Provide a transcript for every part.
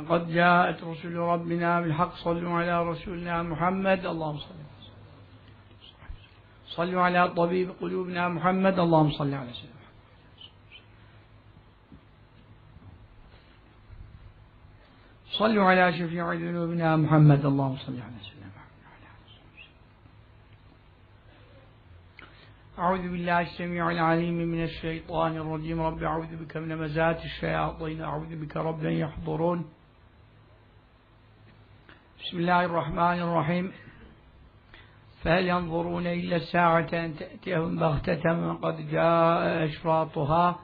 لقد جاءت رسل ربنا بالحق صلوا على رسولنا محمد اللهم صل صلوا على طبيب قلوبنا محمد اللهم صل على سيدنا محمد. صلوا على شفيع ذنوبنا محمد اللهم صل على سيدنا محمد. أعوذ بالله السميع العليم من الشيطان الرجيم. رب أعوذ بك من مزات الشياطين أعوذ بك رب أن يحضرون. بسم الله الرحمن الرحيم. فهل ينظرون إلا الساعة أن تأتيهم بغتة وقد جاء أشراطها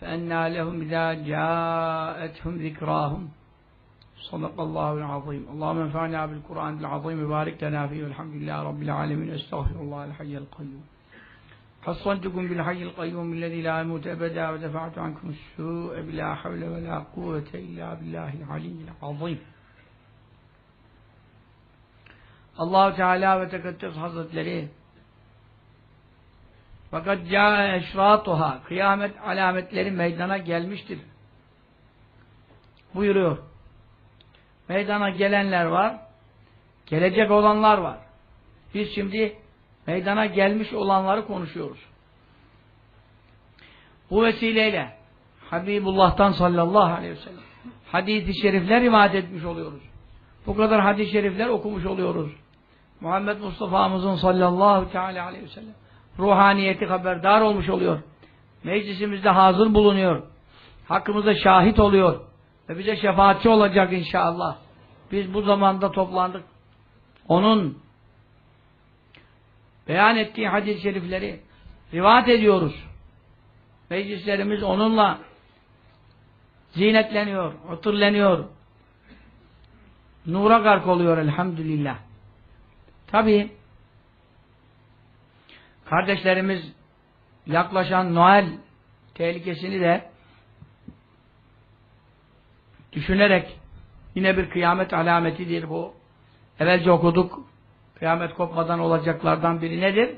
فأنى لهم إذا جاءتهم ذكراهم. صدق الله العظيم. اللهم انفعنا بالقرآن العظيم. وبارك لنا فيه. والحمد لله رب العالمين. أستغفر الله الحي القيوم. حصنتكم بالحي القيوم الذي لا يموت أبدا ودفعت عنكم السوء بلا حول ولا قوة إلا بالله العلي العظيم. Allah Teala ve Tekaddes Hazretleri. Fakat ca eşratuha kıyamet alametleri meydana gelmiştir. Buyuruyor. Meydana gelenler var gelecek olanlar var. Biz şimdi meydana gelmiş olanları konuşuyoruz. Bu vesileyle Habibullah'tan sallallahu aleyhi ve sellem hadis-i şerifler rivayet etmiş oluyoruz. Bu kadar hadis-i şerifler okumuş oluyoruz Muhammed Mustafa'mızın sallallahu teala aleyhi ve sellem ruhaniyeti haberdar olmuş oluyor. Meclisimizde hazır bulunuyor. Hakkımızda şahit oluyor. Ve bize şefaatçi olacak inşallah. Biz bu zamanda toplandık. Onun beyan ettiği hadis-i şerifleri rivayet ediyoruz. Meclislerimiz onunla zinetleniyor, oturleniyor. Nura gark oluyor elhamdülillah. Tabi kardeşlerimiz yaklaşan Noel tehlikesini de düşünerek yine bir kıyamet alametidir bu. Evvelce okuduk. Kıyamet kopmadan olacaklardan biri nedir?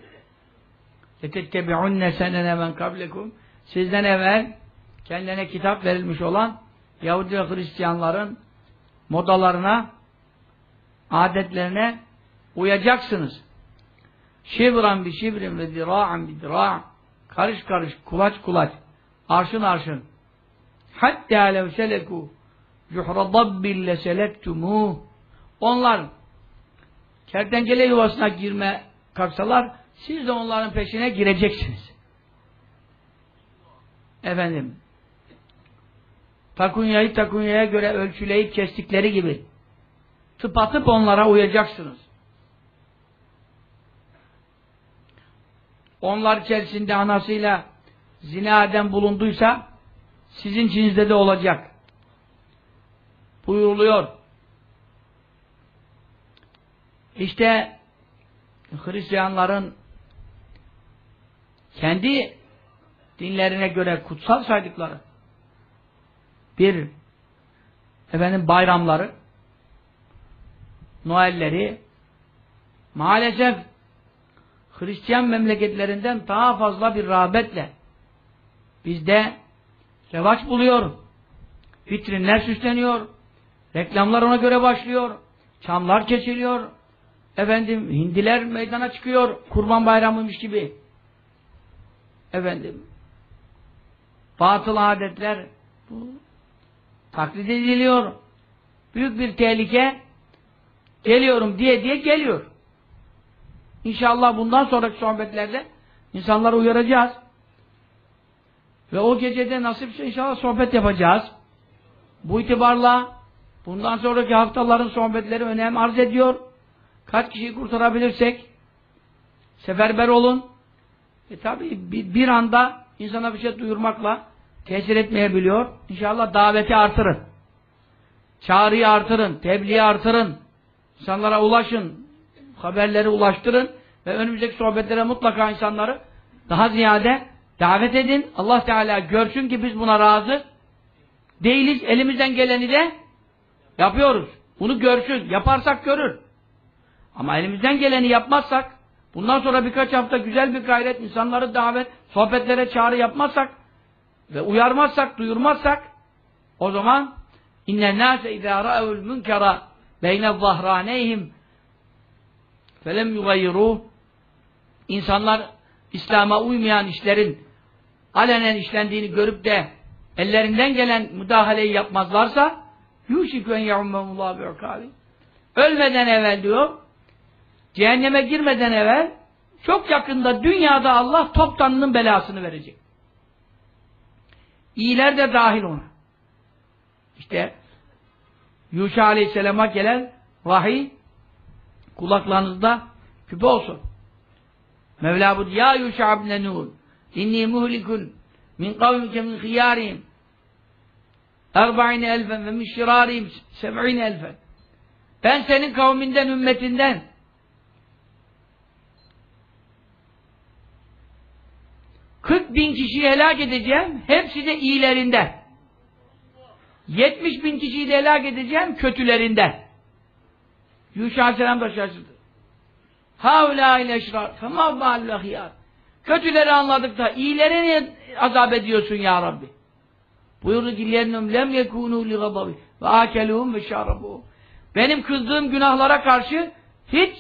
لَتَتَّبِعُنَّ سَنَنَ مَنْ قَبْلَكُمْ Sizden evvel kendine kitap verilmiş olan Yahudi ve Hristiyanların modalarına, adetlerine uyacaksınız. Şibran bi şibrin ve zira'an bi zira' karış karış, kulaç kulaç, arşın arşın. Hatta lev seleku juhra dabbin leselektumûh Onlar kertenkele yuvasına girme kalksalar siz de onların peşine gireceksiniz. Efendim takunyayı takunyaya göre ölçüleyip kestikleri gibi tıpatıp onlara uyacaksınız. Onlar içerisinde anasıyla zina eden bulunduysa sizin içinizde de olacak. Buyuruluyor. İşte Hristiyanların kendi dinlerine göre kutsal saydıkları bir efendim bayramları Noelleri maalesef Hristiyan memleketlerinden daha fazla bir rağbetle bizde revaç buluyor. Vitrinler süsleniyor. Reklamlar ona göre başlıyor. Çamlar kesiliyor. Efendim hindiler meydana çıkıyor. Kurban bayramıymış gibi. Efendim batıl adetler bu, taklit ediliyor. Büyük bir tehlike geliyorum diye diye geliyor. İnşallah bundan sonraki sohbetlerde insanları uyaracağız. Ve o gecede nasipse inşallah sohbet yapacağız. Bu itibarla bundan sonraki haftaların sohbetleri önem arz ediyor. Kaç kişiyi kurtarabilirsek seferber olun. E tabi bir, anda insana bir şey duyurmakla tesir etmeyebiliyor. İnşallah daveti artırın. Çağrıyı artırın, tebliği artırın. İnsanlara ulaşın, haberleri ulaştırın ve önümüzdeki sohbetlere mutlaka insanları daha ziyade davet edin. Allah Teala görsün ki biz buna razı değiliz. Elimizden geleni de yapıyoruz. Bunu görsün. Yaparsak görür. Ama elimizden geleni yapmazsak bundan sonra birkaç hafta güzel bir gayret insanları davet, sohbetlere çağrı yapmazsak ve uyarmazsak, duyurmazsak o zaman İnnen nâse idâ râevul münkera beyne zahraneyhim felem yugayyiruh İnsanlar İslam'a uymayan işlerin alenen işlendiğini görüp de ellerinden gelen müdahaleyi yapmazlarsa yuşikü en yaummehumullah bi'ukâbi ölmeden evvel diyor cehenneme girmeden evvel çok yakında dünyada Allah toptanının belasını verecek. İyiler de dahil ona. İşte Yuşa Aleyhisselam'a gelen vahiy kulaklarınızda küpe olsun. Mevla bu ya Yuşa ibn Nun inni muhlikun min kavmike min hiyarihim erba'ine elfen ve min şirarihim seb'ine elfen ben senin kavminden, ümmetinden 40 bin kişiyi helak edeceğim. Hepsi de iyilerinden. 70 bin kişiyi de helak edeceğim kötülerinden. Yuşa Aleyhisselam da şaşırdı. Havla ile eşrar. Fema ba'allahiyar. Kötüleri anladık da iyileri niye azap ediyorsun ya Rabbi? Buyurdu ki lennum lem yekûnû li gadabi ve âkelûhum ve şârabûhum. Benim kızdığım günahlara karşı hiç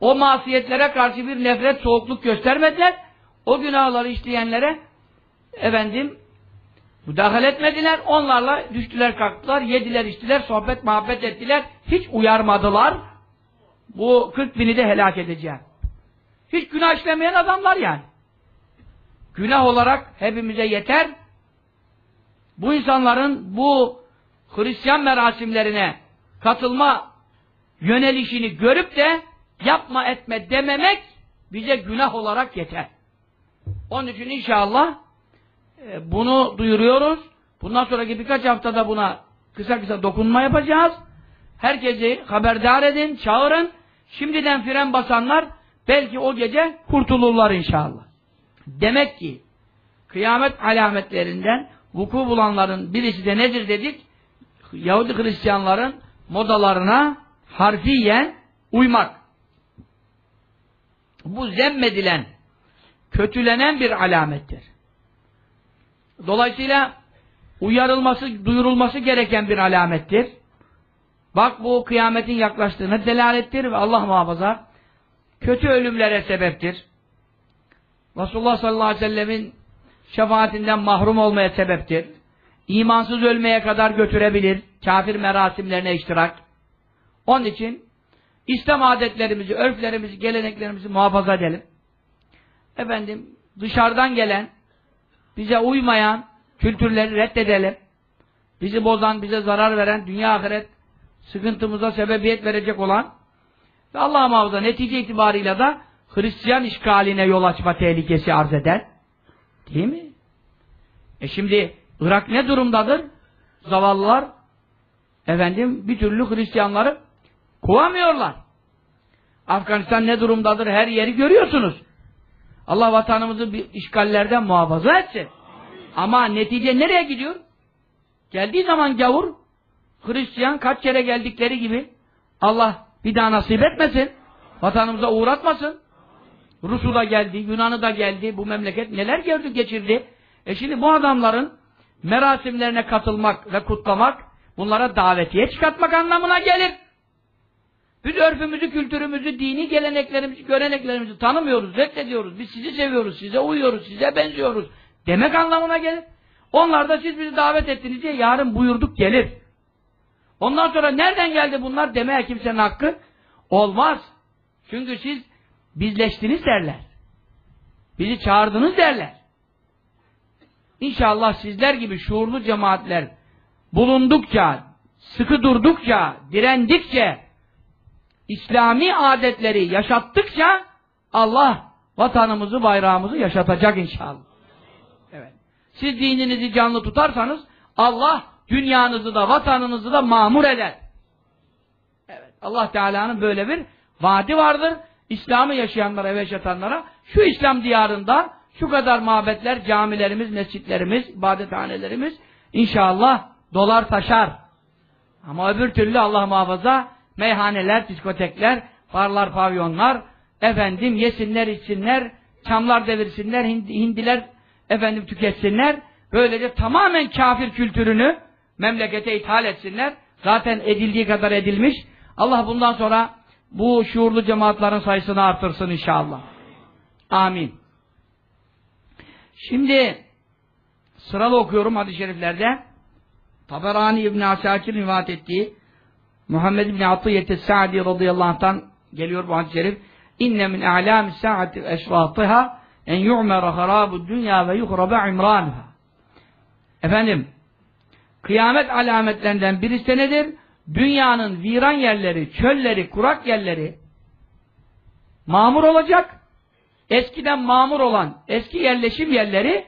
o masiyetlere karşı bir nefret, soğukluk göstermediler. O günahları işleyenlere efendim müdahale etmediler. Onlarla düştüler kalktılar, yediler içtiler, sohbet muhabbet ettiler. Hiç uyarmadılar. Bu 40 bini de helak edeceğim. Hiç günah işlemeyen adamlar yani. Günah olarak hepimize yeter. Bu insanların bu Hristiyan merasimlerine katılma yönelişini görüp de yapma etme dememek bize günah olarak yeter. Onun için inşallah bunu duyuruyoruz. Bundan sonraki birkaç haftada buna kısa kısa dokunma yapacağız. Herkesi haberdar edin, çağırın. Şimdiden fren basanlar belki o gece kurtulurlar inşallah. Demek ki kıyamet alametlerinden vuku bulanların birisi de nedir dedik? Yahudi Hristiyanların modalarına harfiyen uymak. Bu zemmedilen, kötülenen bir alamettir. Dolayısıyla uyarılması, duyurulması gereken bir alamettir. Bak bu kıyametin yaklaştığına delalettir ve Allah muhafaza kötü ölümlere sebeptir. Resulullah sallallahu aleyhi ve sellemin şefaatinden mahrum olmaya sebeptir. İmansız ölmeye kadar götürebilir. Kafir merasimlerine iştirak. Onun için İslam adetlerimizi, örflerimizi, geleneklerimizi muhafaza edelim. Efendim dışarıdan gelen, bize uymayan kültürleri reddedelim. Bizi bozan, bize zarar veren, dünya ahiret sıkıntımıza sebebiyet verecek olan ve Allah muhafaza netice itibarıyla da Hristiyan işgaline yol açma tehlikesi arz eder. Değil mi? E şimdi Irak ne durumdadır? Zavallılar efendim bir türlü Hristiyanları kovamıyorlar. Afganistan ne durumdadır? Her yeri görüyorsunuz. Allah vatanımızı bir işgallerden muhafaza etsin. Ama netice nereye gidiyor? Geldiği zaman gavur Hristiyan kaç kere geldikleri gibi Allah bir daha nasip etmesin. Vatanımıza uğratmasın. Rus'u da geldi, Yunan'ı da geldi. Bu memleket neler gördü, geçirdi. E şimdi bu adamların merasimlerine katılmak ve kutlamak bunlara davetiye çıkartmak anlamına gelir. Biz örfümüzü, kültürümüzü, dini geleneklerimizi, göreneklerimizi tanımıyoruz, reddediyoruz. Biz sizi seviyoruz, size uyuyoruz, size benziyoruz. Demek anlamına gelir. Onlar da siz bizi davet ettiniz diye yarın buyurduk gelir. Ondan sonra nereden geldi bunlar demeye kimsenin hakkı olmaz. Çünkü siz bizleştiniz derler. Bizi çağırdınız derler. İnşallah sizler gibi şuurlu cemaatler bulundukça, sıkı durdukça, direndikçe, İslami adetleri yaşattıkça Allah vatanımızı, bayrağımızı yaşatacak inşallah. Evet. Siz dininizi canlı tutarsanız Allah dünyanızı da vatanınızı da mamur eder. Evet. Allah Teala'nın böyle bir vaadi vardır. İslam'ı yaşayanlara ve yaşatanlara şu İslam diyarında şu kadar mabetler, camilerimiz, mescitlerimiz, ibadethanelerimiz inşallah dolar taşar. Ama öbür türlü Allah muhafaza meyhaneler, diskotekler, barlar, pavyonlar efendim yesinler, içsinler, çamlar devirsinler, hindiler efendim tüketsinler. Böylece tamamen kafir kültürünü memlekete ithal etsinler. Zaten edildiği kadar edilmiş. Allah bundan sonra bu şuurlu cemaatlerin sayısını artırsın inşallah. Amin. Şimdi sıralı okuyorum hadis-i şeriflerde. Taberani İbn-i Asakir rivayet ettiği Muhammed İbn-i Atiyet Sa'di radıyallahu anh'tan geliyor bu hadis-i şerif. İnne min a'lâmi sa'ati eşrâtıha en yu'mera harâbu dünya ve yuhraba imrânuha. Efendim, kıyamet alametlerinden birisi nedir? Dünyanın viran yerleri, çölleri, kurak yerleri mamur olacak. Eskiden mamur olan eski yerleşim yerleri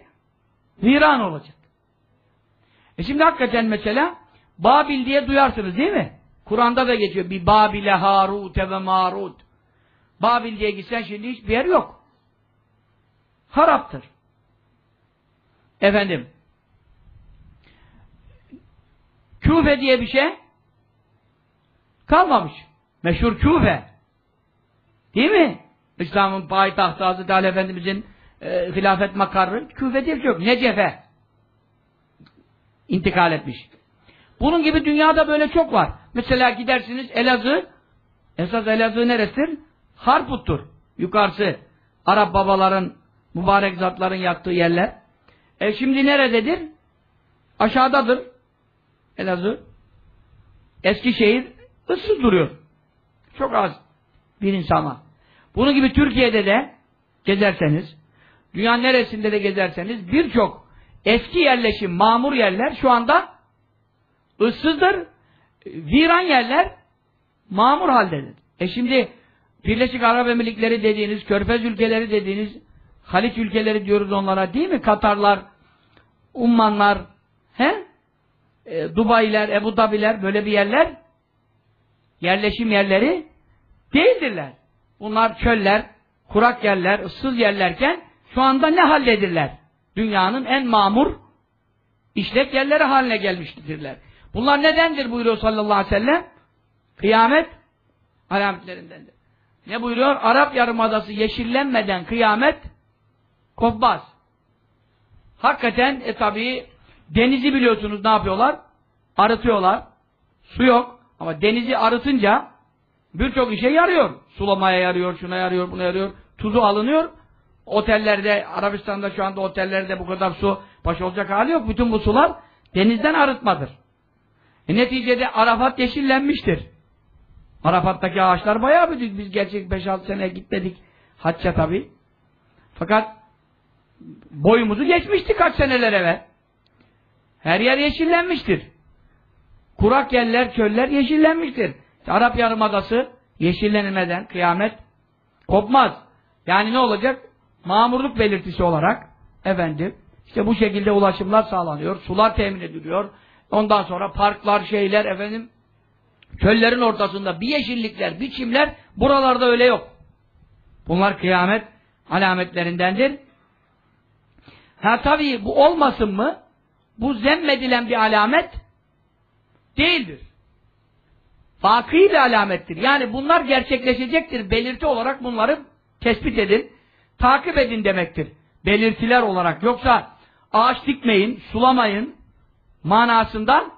viran olacak. E şimdi hakikaten mesela Babil diye duyarsınız değil mi? Kur'an'da da geçiyor. Bir Babil'e Harut'e ve Marut. Babil diye gitsen şimdi hiçbir yer yok. Haraptır. Efendim. Küfe diye bir şey kalmamış. Meşhur Küfe. Değil mi? İslam'ın payitahtı Hazreti Ali Efendimizin e, hilafet makarı Küfe diye bir şey yok. Necefe intikal etmiş. Bunun gibi dünyada böyle çok var. Mesela gidersiniz Elazığ esas Elazığ neresidir? Harput'tur. Yukarısı. Arap babaların mübarek zatların yattığı yerler. E şimdi nerededir? Aşağıdadır. Elazığ. Eskişehir ıssız duruyor. Çok az bir insana. Bunun gibi Türkiye'de de gezerseniz, dünyanın neresinde de gezerseniz birçok eski yerleşim, mamur yerler şu anda ıssızdır. Viran yerler mamur haldedir. E şimdi Birleşik Arap Emirlikleri dediğiniz, Körfez ülkeleri dediğiniz, Haliç ülkeleri diyoruz onlara değil mi? Katarlar, Ummanlar, he? E, Dubai'ler, Ebu Dabi'ler böyle bir yerler yerleşim yerleri değildirler. Bunlar çöller, kurak yerler, ıssız yerlerken şu anda ne halledirler? Dünyanın en mamur işlek yerleri haline gelmiştirler. Bunlar nedendir buyuruyor sallallahu aleyhi ve sellem? Kıyamet alametlerindendir. Ne buyuruyor? Arap Yarımadası yeşillenmeden kıyamet kopmaz. Hakikaten e tabi denizi biliyorsunuz ne yapıyorlar? Arıtıyorlar. Su yok. Ama denizi arıtınca birçok işe yarıyor. Sulamaya yarıyor, şuna yarıyor, buna yarıyor. Tuzu alınıyor. Otellerde, Arabistan'da şu anda otellerde bu kadar su baş olacak hali yok. Bütün bu sular denizden arıtmadır. E neticede Arafat yeşillenmiştir. Arafat'taki ağaçlar bayağı büyük. Biz gerçek 5-6 sene gitmedik. Hacca tabi. Fakat boyumuzu geçmişti kaç seneler evvel. Her yer yeşillenmiştir. Kurak yerler, çöller yeşillenmiştir. İşte Arap Yarımadası yeşillenmeden kıyamet kopmaz. Yani ne olacak? Mamurluk belirtisi olarak efendim işte bu şekilde ulaşımlar sağlanıyor. Sular temin ediliyor. Ondan sonra parklar, şeyler efendim çöllerin ortasında bir yeşillikler, bir çimler buralarda öyle yok. Bunlar kıyamet alametlerindendir. Ha tabii bu olmasın mı? Bu zemmedilen bir alamet değildir. Vakı bir alamettir. Yani bunlar gerçekleşecektir. Belirti olarak bunları tespit edin. Takip edin demektir. Belirtiler olarak. Yoksa ağaç dikmeyin, sulamayın manasından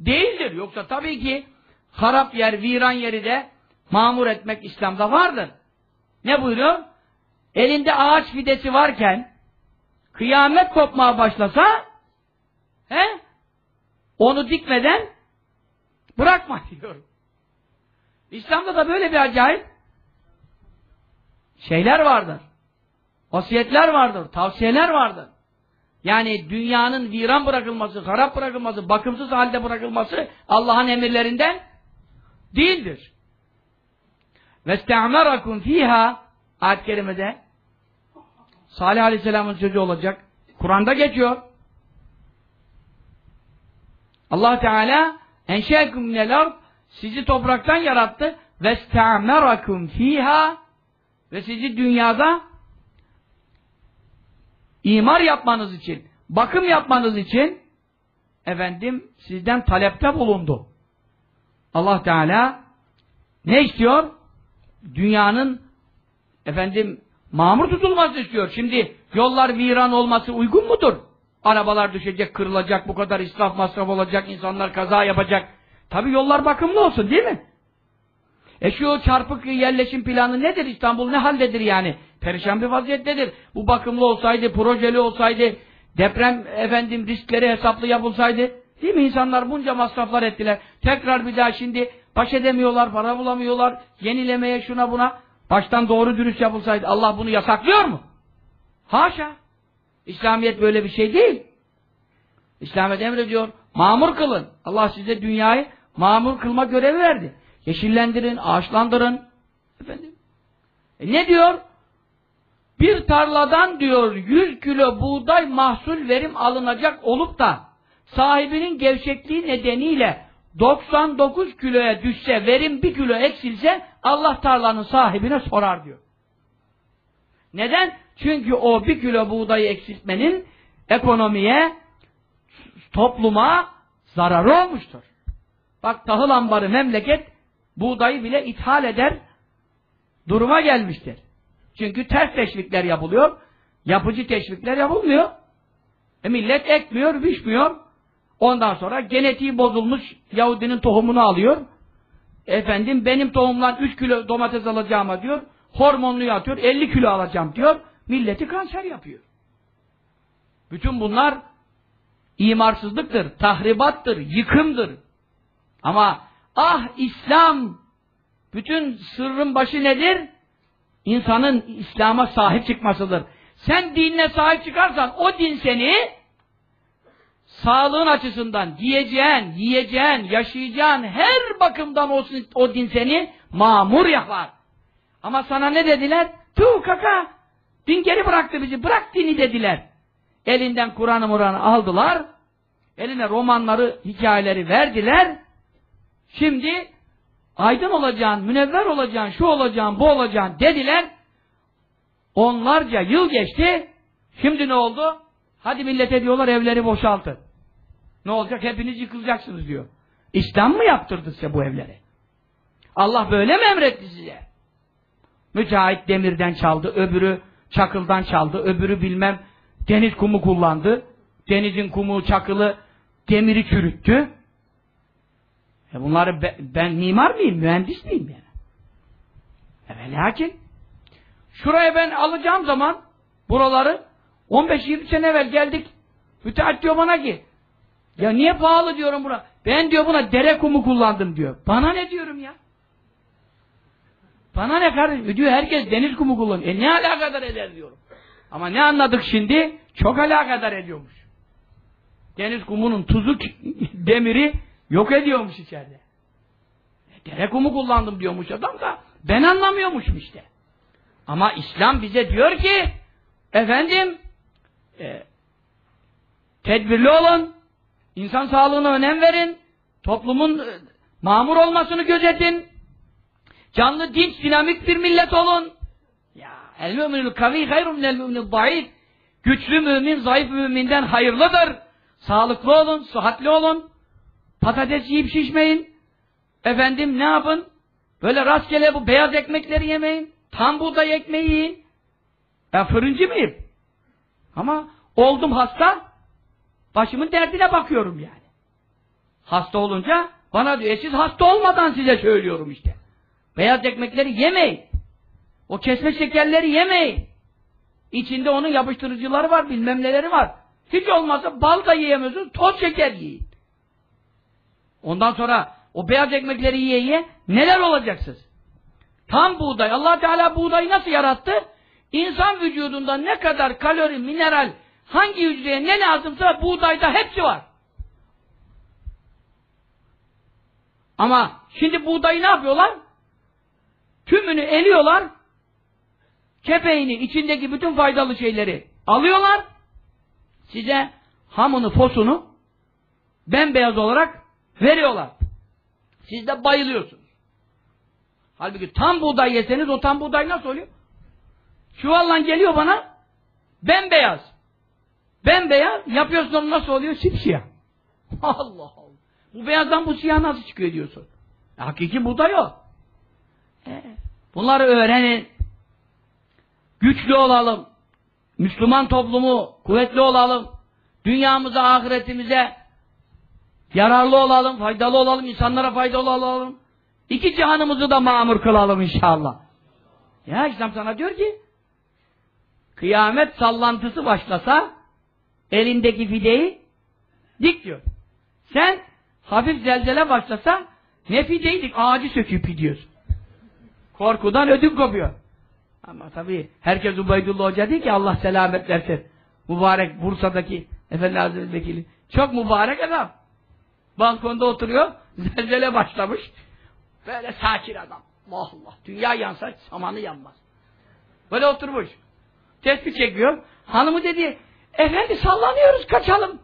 değildir. Yoksa tabii ki harap yer, viran yeri de mamur etmek İslam'da vardır. Ne buyuruyor? Elinde ağaç fidesi varken kıyamet kopmaya başlasa he? onu dikmeden bırakma diyor. İslam'da da böyle bir acayip şeyler vardır. Vasiyetler vardır, tavsiyeler vardır. Yani dünyanın viran bırakılması, harap bırakılması, bakımsız halde bırakılması Allah'ın emirlerinden değildir. وَاسْتَعْمَرَكُمْ fiha ayet-i kerimede Salih Aleyhisselam'ın sözü olacak. Kur'an'da geçiyor. Allah Teala enşekum minel sizi topraktan yarattı ve stemerakum fiha ve sizi dünyada imar yapmanız için, bakım yapmanız için efendim sizden talepte bulundu. Allah Teala ne istiyor? Dünyanın efendim mamur tutulması istiyor. Şimdi yollar viran olması uygun mudur? Arabalar düşecek, kırılacak, bu kadar israf masraf olacak, insanlar kaza yapacak. Tabi yollar bakımlı olsun değil mi? E şu çarpık yerleşim planı nedir? İstanbul ne haldedir yani? Perişan bir vaziyettedir. Bu bakımlı olsaydı, projeli olsaydı, deprem efendim riskleri hesaplı yapılsaydı, değil mi? İnsanlar bunca masraflar ettiler. Tekrar bir daha şimdi baş edemiyorlar, para bulamıyorlar, yenilemeye şuna buna. Baştan doğru dürüst yapılsaydı Allah bunu yasaklıyor mu? Haşa! İslamiyet böyle bir şey değil. İslamiyet emrediyor, mamur kılın. Allah size dünyayı mamur kılma görevi verdi. Yeşillendirin, ağaçlandırın. Efendim. E ne diyor? Bir tarladan diyor 100 kilo buğday mahsul verim alınacak olup da sahibinin gevşekliği nedeniyle 99 kiloya düşse, verim 1 kilo eksilse Allah tarlanın sahibine sorar diyor. Neden? Çünkü o 1 kilo buğdayı eksiltmenin ekonomiye, topluma zararı olmuştur. Bak tahıl ambarı memleket buğdayı bile ithal eder duruma gelmiştir. Çünkü ters teşvikler yapılıyor. Yapıcı teşvikler yapılmıyor. E millet ekmiyor, biçmiyor. Ondan sonra genetiği bozulmuş Yahudinin tohumunu alıyor. Efendim benim tohumdan 3 kilo domates alacağıma diyor. Hormonluyu atıyor. 50 kilo alacağım diyor. Milleti kanser yapıyor. Bütün bunlar imarsızlıktır, tahribattır, yıkımdır. Ama ah İslam bütün sırrın başı nedir? İnsanın İslam'a sahip çıkmasıdır. Sen dinine sahip çıkarsan o din seni sağlığın açısından giyeceğin, yiyeceğin, yaşayacağın her bakımdan olsun o din seni mamur yapar. Ama sana ne dediler? Tu kaka! Din geri bıraktı bizi, bırak dini dediler. Elinden Kur'an-ı Muran'ı aldılar, eline romanları, hikayeleri verdiler. Şimdi aydın olacaksın, münevver olacaksın, şu olacaksın, bu olacaksın dediler. Onlarca yıl geçti. Şimdi ne oldu? Hadi millete diyorlar evleri boşaltın. Ne olacak? Hepiniz yıkılacaksınız diyor. İslam mı yaptırdı size bu evleri? Allah böyle mi emretti size? Müteahhit demirden çaldı, öbürü çakıldan çaldı, öbürü bilmem deniz kumu kullandı. Denizin kumu, çakılı demiri çürüttü. E bunları be, ben mimar mıyım, mühendis miyim yani? Evet lakin şuraya ben alacağım zaman buraları 15-20 sene evvel geldik. Müteahhit diyor bana ki ya niye pahalı diyorum buna. Ben diyor buna dere kumu kullandım diyor. Bana ne diyorum ya? Bana ne kardeşim? Diyor herkes deniz kumu kullanıyor. E ne alakadar eder diyorum. Ama ne anladık şimdi? Çok alakadar ediyormuş. Deniz kumunun tuzu demiri yok ediyormuş içeride. Dere kullandım diyormuş adam da ben anlamıyormuşum işte. Ama İslam bize diyor ki efendim e, tedbirli olun insan sağlığına önem verin toplumun e, mamur olmasını gözetin canlı, dinç, dinamik bir millet olun ya el müminul kavi hayrun minel müminul zayıf güçlü mümin zayıf müminden hayırlıdır sağlıklı olun, sıhhatli olun patates yiyip şişmeyin efendim ne yapın böyle rastgele bu beyaz ekmekleri yemeyin Tam buğday ekmeği yiyin. Ben fırıncı mıyım? Ama oldum hasta, başımın derdine bakıyorum yani. Hasta olunca bana diyor, e siz hasta olmadan size söylüyorum işte. Beyaz ekmekleri yemeyin. O kesme şekerleri yemeyin. İçinde onun yapıştırıcıları var, bilmem neleri var. Hiç olmazsa bal da yiyemiyorsunuz, toz şeker yiyin. Ondan sonra o beyaz ekmekleri yiye yiye neler olacaksınız? Tam buğday. allah Teala buğdayı nasıl yarattı? İnsan vücudunda ne kadar kalori, mineral, hangi hücreye ne lazımsa buğdayda hepsi var. Ama şimdi buğdayı ne yapıyorlar? Tümünü eliyorlar, kepeğini, içindeki bütün faydalı şeyleri alıyorlar, size hamını, fosunu bembeyaz olarak veriyorlar. Siz de bayılıyorsunuz. Halbuki tam buğday yeseniz o tam buğday nasıl oluyor? Çuvalla geliyor bana bembeyaz. Bembeyaz yapıyorsun onu nasıl oluyor? Sipsiyah. Allah Allah. Bu beyazdan bu siyah nasıl çıkıyor diyorsun. E, hakiki buğday o. E, bunları öğrenin. Güçlü olalım. Müslüman toplumu kuvvetli olalım. Dünyamıza, ahiretimize yararlı olalım, faydalı olalım, insanlara faydalı olalım. İki cihanımızı da mamur kılalım inşallah. Ya İslam sana diyor ki kıyamet sallantısı başlasa elindeki fideyi dik diyor. Sen hafif zelzele başlasa ne fideyi dik ağacı söküp gidiyorsun. Korkudan ödüm kopuyor. Ama tabii herkes Ubeydullah Hoca değil ki Allah selamet versin. Mübarek Bursa'daki Efendi Hazretleri Vekili. Çok mübarek adam. Balkonda oturuyor. Zelzele başlamış. Böyle sakin adam. Allah Allah. Dünya yansa samanı yanmaz. Böyle oturmuş. Tespih çekiyor. Hanımı dedi efendi sallanıyoruz kaçalım.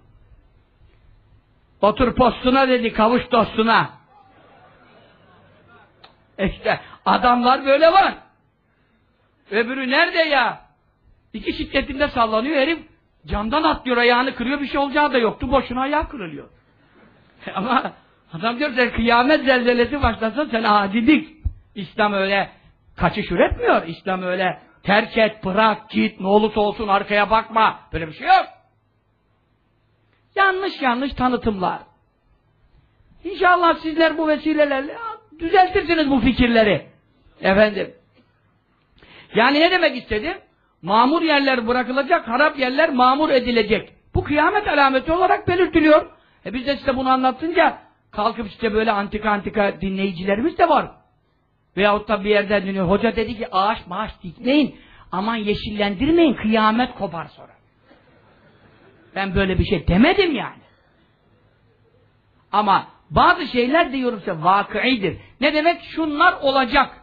Otur postuna dedi kavuş dostuna. İşte adamlar böyle var. Öbürü nerede ya? İki şiddetinde sallanıyor herif camdan atlıyor ayağını kırıyor bir şey olacağı da yoktu boşuna ayağı kırılıyor. Ama adam diyor sen kıyamet zelzelesi başlasa sen adilik. İslam öyle kaçış üretmiyor. İslam öyle terk et, bırak, git, ne olursa olsun arkaya bakma. Böyle bir şey yok. Yanlış yanlış tanıtımlar. İnşallah sizler bu vesilelerle düzeltirsiniz bu fikirleri. Efendim. Yani ne demek istedim? Mamur yerler bırakılacak, harap yerler mamur edilecek. Bu kıyamet alameti olarak belirtiliyor. E biz de size bunu anlatınca kalkıp işte böyle antika antika dinleyicilerimiz de var. Veyahut da bir yerden dinliyor. Hoca dedi ki ağaç maaş dikmeyin. Aman yeşillendirmeyin. Kıyamet kopar sonra. Ben böyle bir şey demedim yani. Ama bazı şeyler diyorumsa vakıidir. Ne demek? Şunlar olacak.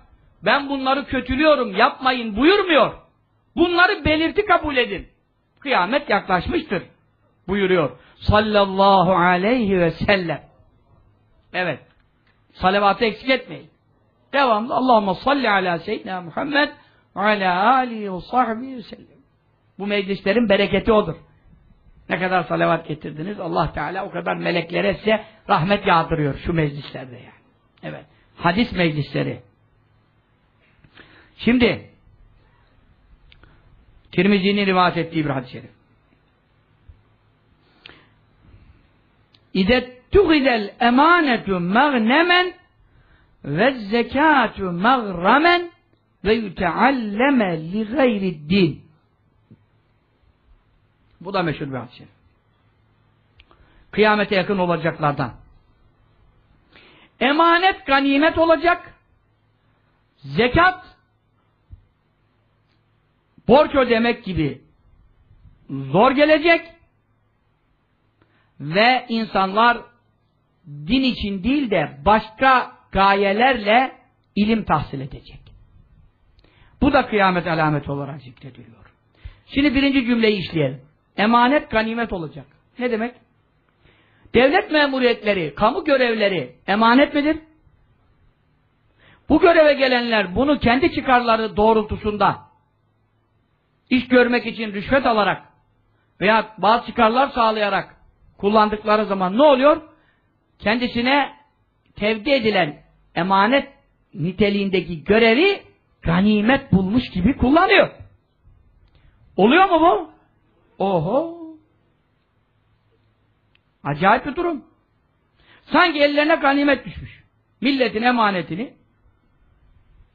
Ben bunları kötülüyorum, yapmayın buyurmuyor. Bunları belirti kabul edin. Kıyamet yaklaşmıştır. Buyuruyor. Sallallahu aleyhi ve sellem. Evet. Salavatı eksik etmeyin. Devamlı Allahümme salli ala seyyidina Muhammed ve ala alihi ve sahbihi ve sellem. Bu meclislerin bereketi odur. Ne kadar salavat getirdiniz Allah Teala o kadar meleklere size rahmet yağdırıyor şu meclislerde yani. Evet. Hadis meclisleri. Şimdi Tirmizi'nin rivayet ettiği bir hadis-i şerif. İdet tuhidel emanetu mağnemen ve zekatu mağramen ve yutealleme li gayri din. Bu da meşhur bir hadis. Kıyamete yakın olacaklardan. Emanet ganimet olacak. Zekat borç ödemek gibi zor gelecek ve insanlar din için değil de başka gayelerle ilim tahsil edecek. Bu da kıyamet alameti olarak zikrediliyor. Şimdi birinci cümleyi işleyelim. Emanet ganimet olacak. Ne demek? Devlet memuriyetleri, kamu görevleri emanet midir? Bu göreve gelenler bunu kendi çıkarları doğrultusunda iş görmek için rüşvet alarak veya bazı çıkarlar sağlayarak kullandıkları zaman ne oluyor? Kendisine tevdi edilen emanet niteliğindeki görevi ganimet bulmuş gibi kullanıyor. Oluyor mu bu? Oho! Acayip bir durum. Sanki ellerine ganimet düşmüş. Milletin emanetini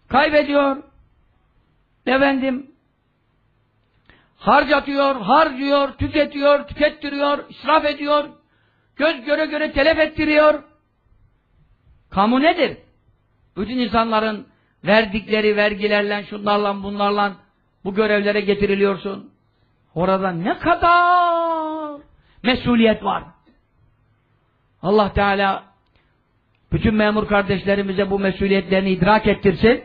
kaybediyor. Efendim harcatıyor, harcıyor, tüketiyor, tükettiriyor, israf ediyor, göz göre göre telef ettiriyor. Kamu nedir? Bütün insanların verdikleri vergilerle, şunlarla, bunlarla bu görevlere getiriliyorsun. Orada ne kadar mesuliyet var. Allah Teala bütün memur kardeşlerimize bu mesuliyetlerini idrak ettirsin.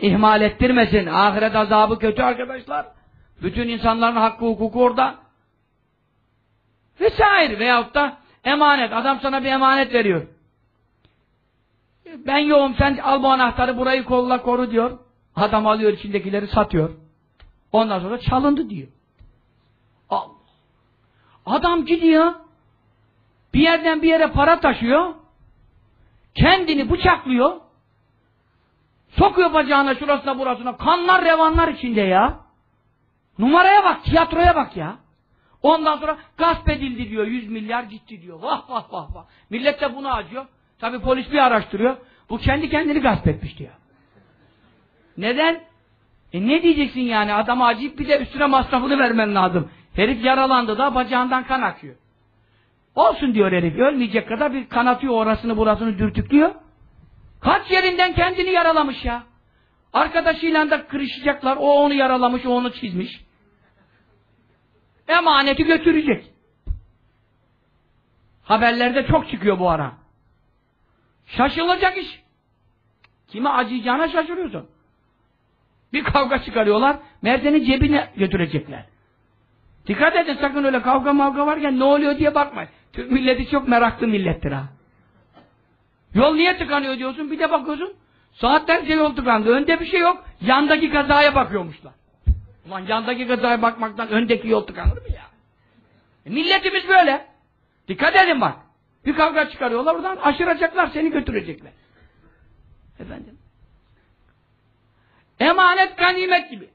ihmal ettirmesin. Ahiret azabı kötü arkadaşlar. Bütün insanların hakkı hukuku orada. Vesaire veyahut da emanet. Adam sana bir emanet veriyor. Ben yoğum sen al bu anahtarı burayı kolla koru diyor. Adam alıyor içindekileri satıyor. Ondan sonra çalındı diyor. Allah. Adam gidiyor bir yerden bir yere para taşıyor kendini bıçaklıyor sokuyor bacağına şurasına burasına kanlar revanlar içinde ya numaraya bak tiyatroya bak ya Ondan sonra gasp edildi diyor. 100 milyar gitti diyor. Vah vah vah vah. Millet de bunu acıyor. Tabi polis bir araştırıyor. Bu kendi kendini gasp etmiş diyor. Neden? E ne diyeceksin yani? Adama acıyıp bir de üstüne masrafını vermen lazım. Herif yaralandı da bacağından kan akıyor. Olsun diyor herif. Ölmeyecek kadar bir kanatıyor orasını burasını dürtüklüyor. Kaç yerinden kendini yaralamış ya. Arkadaşıyla da kırışacaklar. O onu yaralamış, o onu çizmiş. Emaneti götürecek. Haberlerde çok çıkıyor bu ara. Şaşılacak iş. Kime acıyacağına şaşırıyorsun. Bir kavga çıkarıyorlar, merdenin cebine götürecekler. Dikkat edin sakın öyle kavga mavga varken ne oluyor diye bakmayın. Türk milleti çok meraklı millettir ha. Yol niye tıkanıyor diyorsun, bir de bakıyorsun, saatlerce yol tıkandı, önde bir şey yok, yandaki kazaya bakıyormuşlar. Ulan yandaki kazaya bakmaktan öndeki yol tıkanır mı ya? E, milletimiz böyle. Dikkat edin bak. Bir kavga çıkarıyorlar, oradan aşıracaklar, seni götürecekler. Efendim. Emanet ganimet gibi.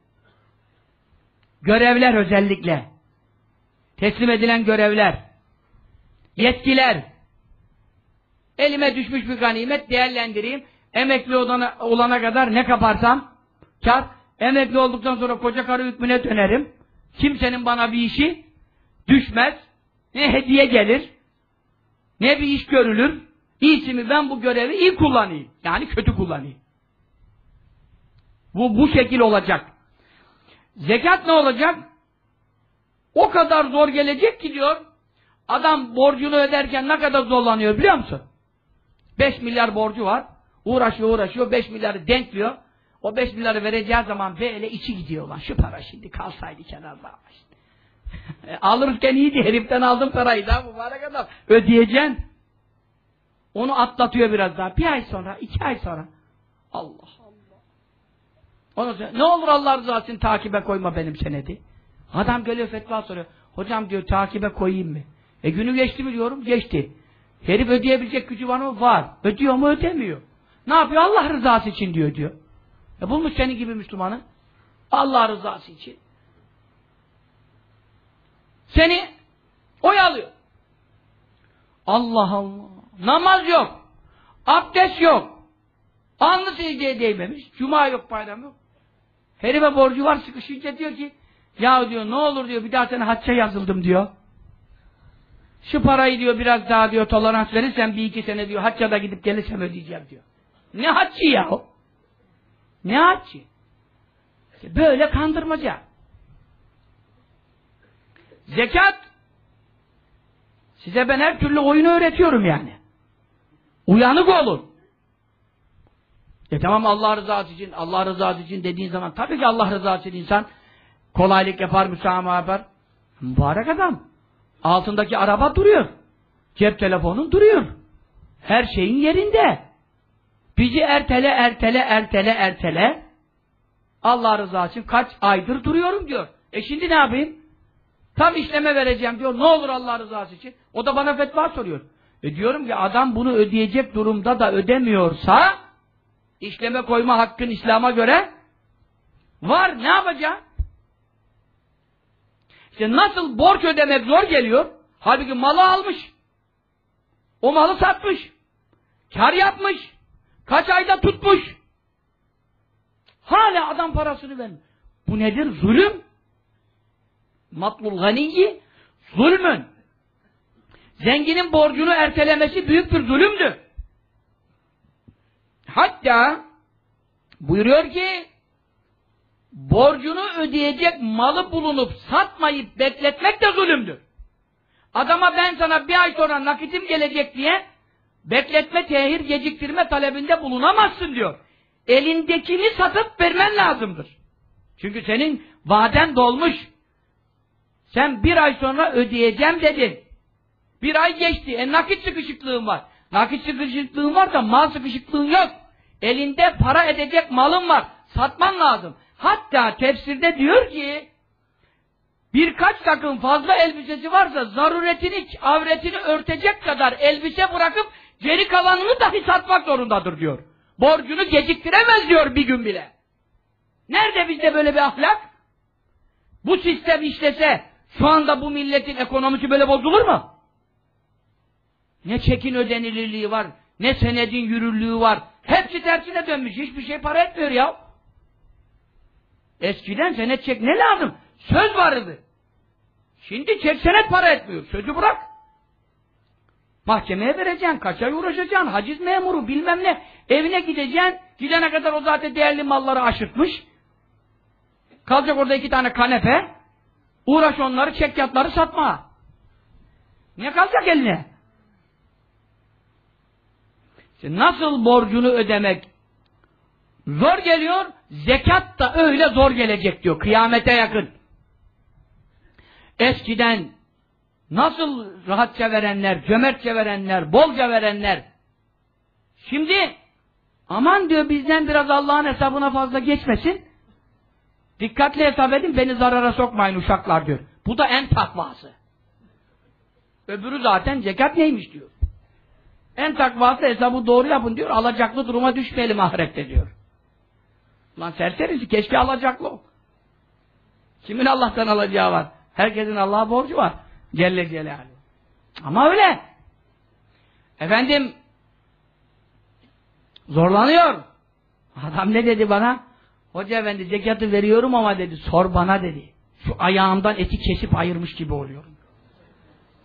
Görevler özellikle. Teslim edilen görevler. Yetkiler. Elime düşmüş bir ganimet değerlendireyim. Emekli olana, olana kadar ne kaparsam kar. Emekli olduktan sonra koca karı hükmüne dönerim. Kimsenin bana bir işi düşmez. Ne hediye gelir. Ne bir iş görülür. İyisi mi ben bu görevi iyi kullanayım. Yani kötü kullanayım. Bu, bu şekil olacak. Zekat ne olacak? O kadar zor gelecek ki diyor, adam borcunu öderken ne kadar zorlanıyor biliyor musun? 5 milyar borcu var, uğraşıyor uğraşıyor, 5 milyarı denkliyor, o 5 milyarı vereceği zaman böyle içi gidiyor lan, şu para şimdi kalsaydı kenarda. e, alırken iyiydi, heriften aldım parayı da mübarek adam, ödeyeceksin. Onu atlatıyor biraz daha, bir ay sonra, iki ay sonra. Allah Ondan sonra, ne olur Allah rızası takibe koyma benim senedi. Adam geliyor fetva soruyor. Hocam diyor takibe koyayım mı? E günü geçti mi diyorum? Geçti. Herif ödeyebilecek gücü var mı? Var. Ödüyor mu? Ödemiyor. Ne yapıyor? Allah rızası için diyor diyor. E bulmuş senin gibi Müslümanı. Allah rızası için. Seni oyalıyor. Allah Allah. Namaz yok. Abdest yok. Alnı secdeye değmemiş. Cuma yok, bayram yok. Herife borcu var sıkışınca diyor ki ya diyor ne olur diyor bir daha sana hacca yazıldım diyor. Şu parayı diyor biraz daha diyor tolerans verirsen bir iki sene diyor hacca da gidip gelirsem ödeyeceğim diyor. Ne haccı ya o? Ne haccı? Böyle kandırmaca. Zekat size ben her türlü oyunu öğretiyorum yani. Uyanık olun. E tamam Allah rızası için, Allah rızası için dediğin zaman tabii ki Allah rızası için insan kolaylık yapar, müsamaha yapar. Mübarek adam. Altındaki araba duruyor. Cep telefonun duruyor. Her şeyin yerinde. Bizi ertele, ertele, ertele, ertele. Allah rızası için kaç aydır duruyorum diyor. E şimdi ne yapayım? Tam işleme vereceğim diyor. Ne olur Allah rızası için. O da bana fetva soruyor. E diyorum ki adam bunu ödeyecek durumda da ödemiyorsa işleme koyma hakkın İslam'a göre var. Ne yapacağım? İşte nasıl borç ödemek zor geliyor, halbuki malı almış. O malı satmış. Kar yapmış. Kaç ayda tutmuş. Hala adam parasını vermiyor. Bu nedir? Zulüm. Matlul ganiyyi zulmün. Zenginin borcunu ertelemesi büyük bir zulümdür. Hatta buyuruyor ki borcunu ödeyecek malı bulunup satmayıp bekletmek de zulümdür. Adama ben sana bir ay sonra nakitim gelecek diye bekletme, tehir, geciktirme talebinde bulunamazsın diyor. Elindekini satıp vermen lazımdır. Çünkü senin vaden dolmuş. Sen bir ay sonra ödeyeceğim dedin. Bir ay geçti. E nakit sıkışıklığın var. Nakit sıkışıklığın var da mal sıkışıklığın yok. Elinde para edecek malın var. Satman lazım. Hatta tefsirde diyor ki birkaç takım fazla elbisesi varsa zaruretini, avretini örtecek kadar elbise bırakıp geri kalanını dahi satmak zorundadır diyor. Borcunu geciktiremez diyor bir gün bile. Nerede bizde böyle bir ahlak? Bu sistem işlese, Şu anda bu milletin ekonomisi böyle bozulur mu? Ne çekin ödenilirliği var, ne senedin yürürlüğü var. Hepsi tersine dönmüş. Hiçbir şey para etmiyor ya. Eskiden senet çek ne lazım? Söz vardı. Şimdi çek senet para etmiyor. Sözü bırak. Mahkemeye vereceksin, kaç ay uğraşacaksın, haciz memuru bilmem ne. Evine gideceksin, gidene kadar o zaten değerli malları aşırtmış. Kalacak orada iki tane kanepe. Uğraş onları, çekyatları satma. Niye kalacak eline? İşte nasıl borcunu ödemek zor geliyor, zekat da öyle zor gelecek diyor, kıyamete yakın. Eskiden nasıl rahatça verenler, cömertçe verenler, bolca verenler, şimdi aman diyor bizden biraz Allah'ın hesabına fazla geçmesin, dikkatli hesap edin, beni zarara sokmayın uşaklar diyor. Bu da en takvası. Öbürü zaten zekat neymiş diyor. En takvası hesabı doğru yapın diyor. Alacaklı duruma düşmeyelim ahirette diyor. Lan serserisi keşke alacaklı ol. Kimin Allah'tan alacağı var? Herkesin Allah'a borcu var. Celle Celaluhu. Ama öyle. Efendim zorlanıyor. Adam ne dedi bana? Hoca efendi zekatı veriyorum ama dedi sor bana dedi. Şu ayağımdan eti kesip ayırmış gibi oluyorum.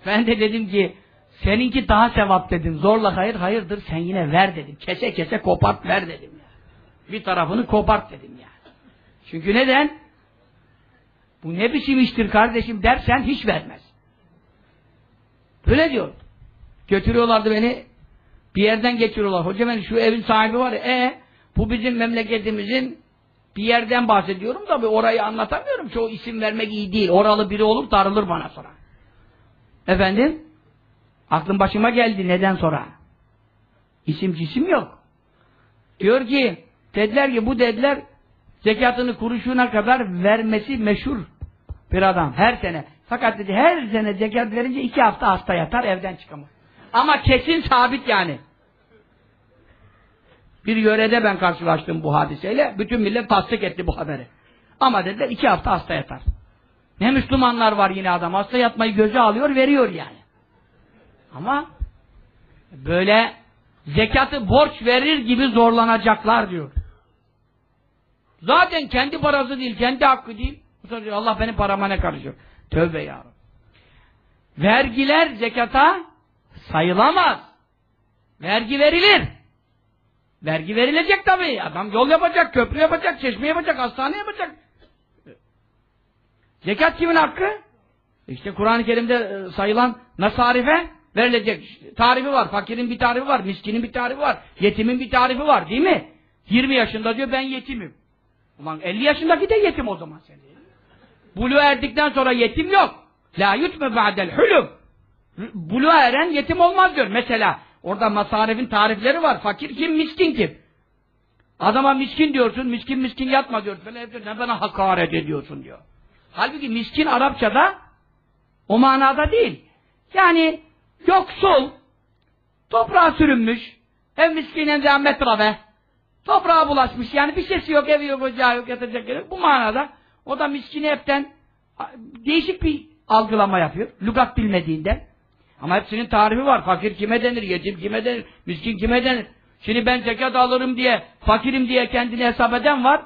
Ben de dedim ki Seninki daha sevap dedim. Zorla hayır hayırdır sen yine ver dedim. Kese kese kopart ver dedim. Ya. Bir tarafını kopart dedim yani. Çünkü neden? Bu ne biçim iştir kardeşim dersen hiç vermez. Böyle diyor. Götürüyorlardı beni bir yerden geçiriyorlar. Hocam ben şu evin sahibi var ya e, bu bizim memleketimizin bir yerden bahsediyorum da orayı anlatamıyorum. Çoğu isim vermek iyi değil. Oralı biri olur darılır bana sonra. Efendim? Aklım başıma geldi neden sonra. İsim cisim yok. Diyor ki, dediler ki bu dediler zekatını kuruşuna kadar vermesi meşhur bir adam her sene. Fakat dedi her sene zekat verince iki hafta hasta yatar evden çıkamaz. Ama kesin sabit yani. Bir yörede ben karşılaştım bu hadiseyle. Bütün millet tasdik etti bu haberi. Ama dediler iki hafta hasta yatar. Ne Müslümanlar var yine adam. Hasta yatmayı göze alıyor veriyor yani. Ama böyle zekatı borç verir gibi zorlanacaklar diyor. Zaten kendi parası değil, kendi hakkı değil. Allah benim parama ne karışıyor? Tövbe ya. Vergiler zekata sayılamaz. Vergi verilir. Vergi verilecek tabii. Adam yol yapacak, köprü yapacak, çeşme yapacak, hastane yapacak. Zekat kimin hakkı? İşte Kur'an-ı Kerim'de e, sayılan nasarife verilecek. Tarifi var. Fakirin bir tarifi var. Miskinin bir tarifi var. Yetimin bir tarifi var. Değil mi? 20 yaşında diyor ben yetimim. Ulan 50 yaşındaki de yetim o zaman sen. Bulu erdikten sonra yetim yok. La yutme ba'del hulum. Bulu eren yetim olmaz diyor. Mesela orada masarifin tarifleri var. Fakir kim, miskin kim? Adama miskin diyorsun, miskin miskin yatma diyor. Böyle ne bana hakaret ediyorsun diyor. Halbuki miskin Arapçada o manada değil. Yani yoksul, toprağa sürünmüş, ev miskinen zahmet rabe, toprağa bulaşmış, yani bir sesi yok, evi yok, ocağı yok, yatacak yeri Bu manada o da miskini hepten değişik bir algılama yapıyor, lügat bilmediğinden. Ama hepsinin tarifi var. Fakir kime denir, yetim kime denir, miskin kime denir. Şimdi ben zekat alırım diye, fakirim diye kendini hesap eden var.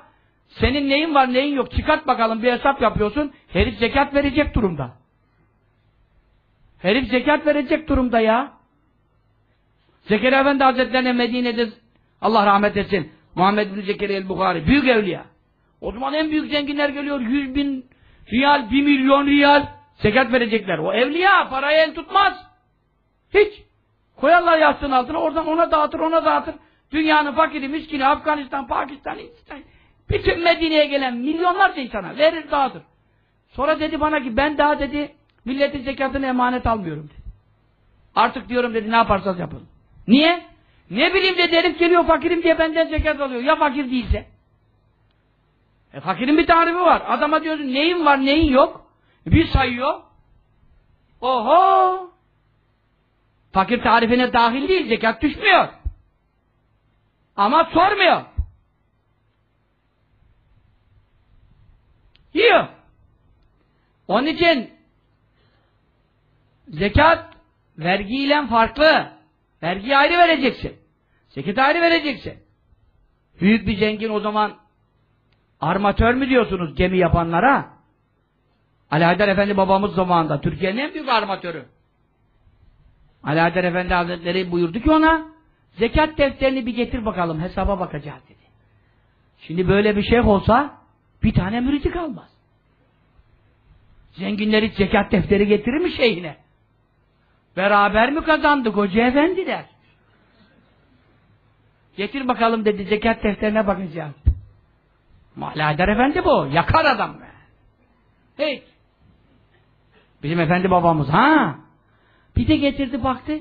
Senin neyin var, neyin yok, çıkart bakalım bir hesap yapıyorsun. Herif zekat verecek durumda. Herif zekat verecek durumda ya. Zekeriya Efendi Hazretlerine Medine'de Allah rahmet etsin. Muhammed bin Zekeriya el-Bukhari. Büyük evliya. O zaman en büyük zenginler geliyor. Yüz bin riyal, bir milyon riyal zekat verecekler. O evliya parayı el tutmaz. Hiç. Koyarlar yastığın altına oradan ona dağıtır ona dağıtır. Dünyanın fakiri, miskini, Afganistan, Pakistan, Hindistan. Bütün Medine'ye gelen milyonlarca insana verir dağıtır. Sonra dedi bana ki ben daha dedi Milletin zekatını emanet almıyorum dedi. Artık diyorum dedi ne yaparsanız yapın. Niye? Ne bileyim dedi herif geliyor fakirim diye benden zekat alıyor. Ya fakir değilse? E fakirin bir tarifi var. Adama diyorsun neyin var neyin yok. Bir sayıyor. Oho! Fakir tarifine dahil değil. Zekat düşmüyor. Ama sormuyor. Yiyor. Onun için zekat vergiyle farklı. Vergiyi ayrı vereceksin. Zekat ayrı vereceksin. Büyük bir zengin o zaman armatör mü diyorsunuz gemi yapanlara? Ali Haydar Efendi babamız zamanında Türkiye'nin en büyük armatörü. Ali Haydar Efendi Hazretleri buyurdu ki ona zekat defterini bir getir bakalım hesaba bakacağız dedi. Şimdi böyle bir şey olsa bir tane müridi kalmaz. Zenginler hiç zekat defteri getirir mi şeyine? Beraber mi kazandık hoca efendi der. Getir bakalım dedi zekat defterine bakacağım. Mahladar efendi bu. Yakar adam be. Hiç. Bizim efendi babamız ha. Bir de getirdi baktı.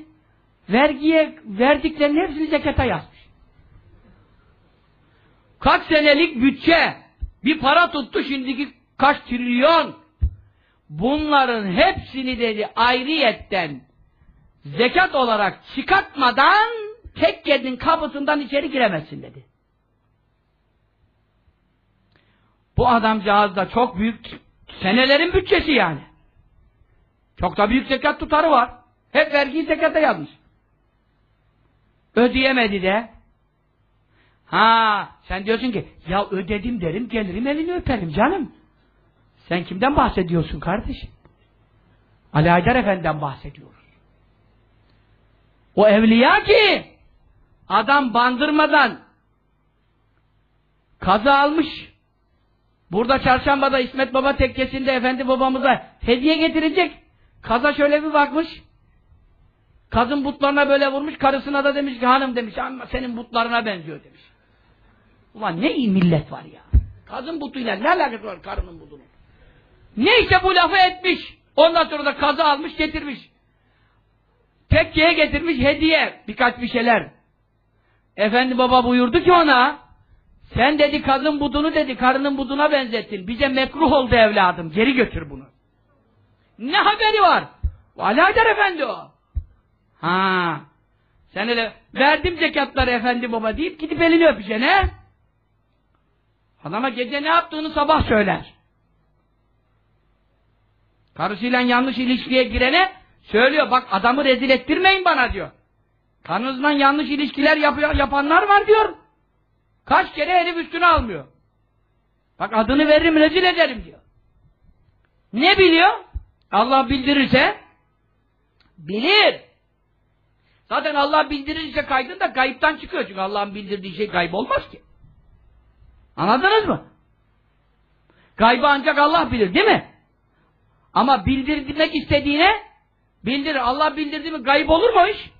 Vergiye verdiklerinin hepsini zekata yazmış. Kaç senelik bütçe bir para tuttu şimdiki kaç trilyon bunların hepsini dedi ayrıyetten zekat olarak çıkartmadan tekkenin kapısından içeri giremezsin dedi. Bu adamcağız da çok büyük senelerin bütçesi yani. Çok da büyük zekat tutarı var. Hep vergiyi zekata yazmış. Ödeyemedi de. Ha, sen diyorsun ki ya ödedim derim gelirim elini öperim canım. Sen kimden bahsediyorsun kardeşim? Ali Haydar Efendi'den bahsediyoruz. O evliya ki adam bandırmadan kaza almış. Burada çarşambada İsmet Baba tekkesinde efendi babamıza hediye getirecek. Kaza şöyle bir bakmış. Kadın butlarına böyle vurmuş. Karısına da demiş ki hanım demiş ama senin butlarına benziyor demiş. Ulan ne iyi millet var ya. Kadın butuyla ne alakası var karının butunun? Neyse bu lafı etmiş. Ondan sonra da kaza almış getirmiş. Tekkeye getirmiş hediye. Birkaç bir şeyler. Efendi baba buyurdu ki ona sen dedi kadın budunu dedi karının buduna benzettin. Bize mekruh oldu evladım. Geri götür bunu. Ne haberi var? Ali Haydar Efendi o. Ha. Sen öyle verdim zekatları efendi baba deyip gidip elini öpeceksin he? Adama gece ne yaptığını sabah söyler. Karısıyla yanlış ilişkiye girene söylüyor. Bak adamı rezil ettirmeyin bana diyor. Karınızdan yanlış ilişkiler yapıyor, yapanlar var diyor. Kaç kere herif üstüne almıyor. Bak adını veririm rezil ederim diyor. Ne biliyor? Allah bildirirse bilir. Zaten Allah bildirirse kaydın da kayıptan çıkıyor. Çünkü Allah'ın bildirdiği şey kayıp olmaz ki. Anladınız mı? Kaybı ancak Allah bilir değil mi? Ama bildirmek istediğine bildirir. Allah bildirdi mi kayıp olur mu iş?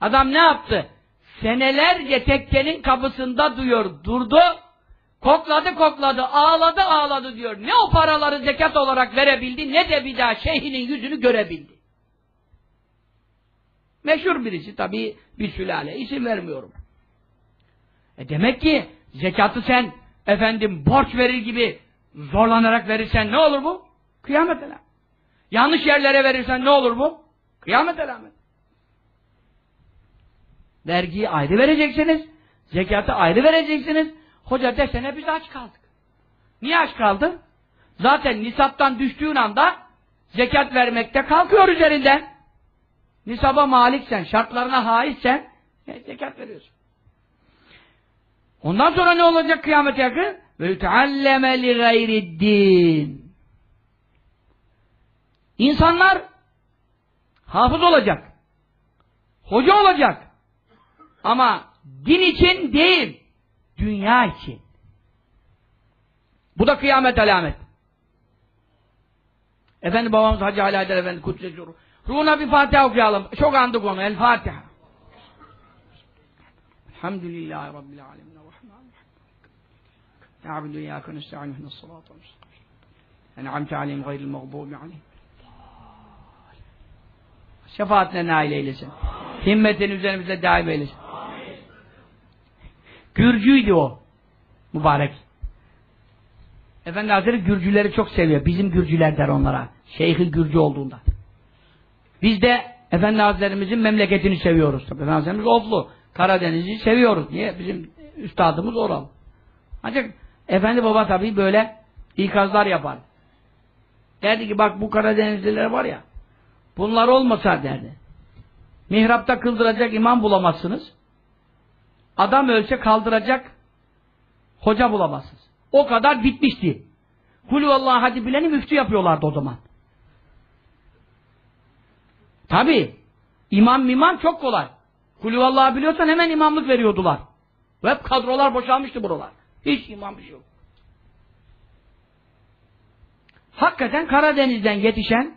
Adam ne yaptı? Senelerce tekkenin kapısında duyuyor, durdu. Kokladı kokladı, ağladı ağladı diyor. Ne o paraları zekat olarak verebildi, ne de bir daha şeyhinin yüzünü görebildi. Meşhur birisi tabii bir sülale, isim vermiyorum. E demek ki zekatı sen efendim borç verir gibi zorlanarak verirsen ne olur bu? Kıyamet alamet. Yanlış yerlere verirsen ne olur bu? Kıyamet alamet. Vergiyi ayrı vereceksiniz. Zekatı ayrı vereceksiniz. Hoca desene biz aç kaldık. Niye aç kaldın? Zaten nisaptan düştüğün anda zekat vermekte kalkıyor üzerinden. Nisaba maliksen, şartlarına haizsen e, zekat veriyorsun. Ondan sonra ne olacak kıyamete yakın? Yutealleme li gayriddin. İnsanlar hafız olacak. Hoca olacak. Ama din için değil, dünya için. Bu da kıyamet alamet. Efendi babamız Hacı Ali Haydar Efendi Kudüs'e Ruhuna bir Fatiha okuyalım. Çok andık onu. El Fatiha. Elhamdülillahi Rabbil Alemin. نعبد إياك ونستعين اهدنا الصراط المستقيم أنعمت عليهم غير المغضوب عليهم Şefaatine nail eylesin. Himmetin üzerimize daim eylesin. Gürcüydü o. Mübarek. Efendi Hazretleri Gürcüleri çok seviyor. Bizim Gürcüler der onlara. Şeyhi Gürcü olduğunda. Biz de Efendi Hazretlerimizin memleketini seviyoruz. Efendi Hazretlerimiz Oflu. Karadeniz'i seviyoruz. Niye? Bizim üstadımız oralı. Ancak Efendi Baba tabii böyle ikazlar yapar. Derdi ki bak bu Karadenizliler var ya bunlar olmasa derdi. Mihrapta kıldıracak imam bulamazsınız. Adam ölse kaldıracak hoca bulamazsınız. O kadar bitmişti. Hulüvallah hadi bileni müftü yapıyorlardı o zaman. Tabi imam mimam çok kolay. Hulüvallah biliyorsan hemen imamlık veriyordular. Ve hep kadrolar boşalmıştı buralar. Hiç imam bir şey yok. Hakikaten Karadeniz'den yetişen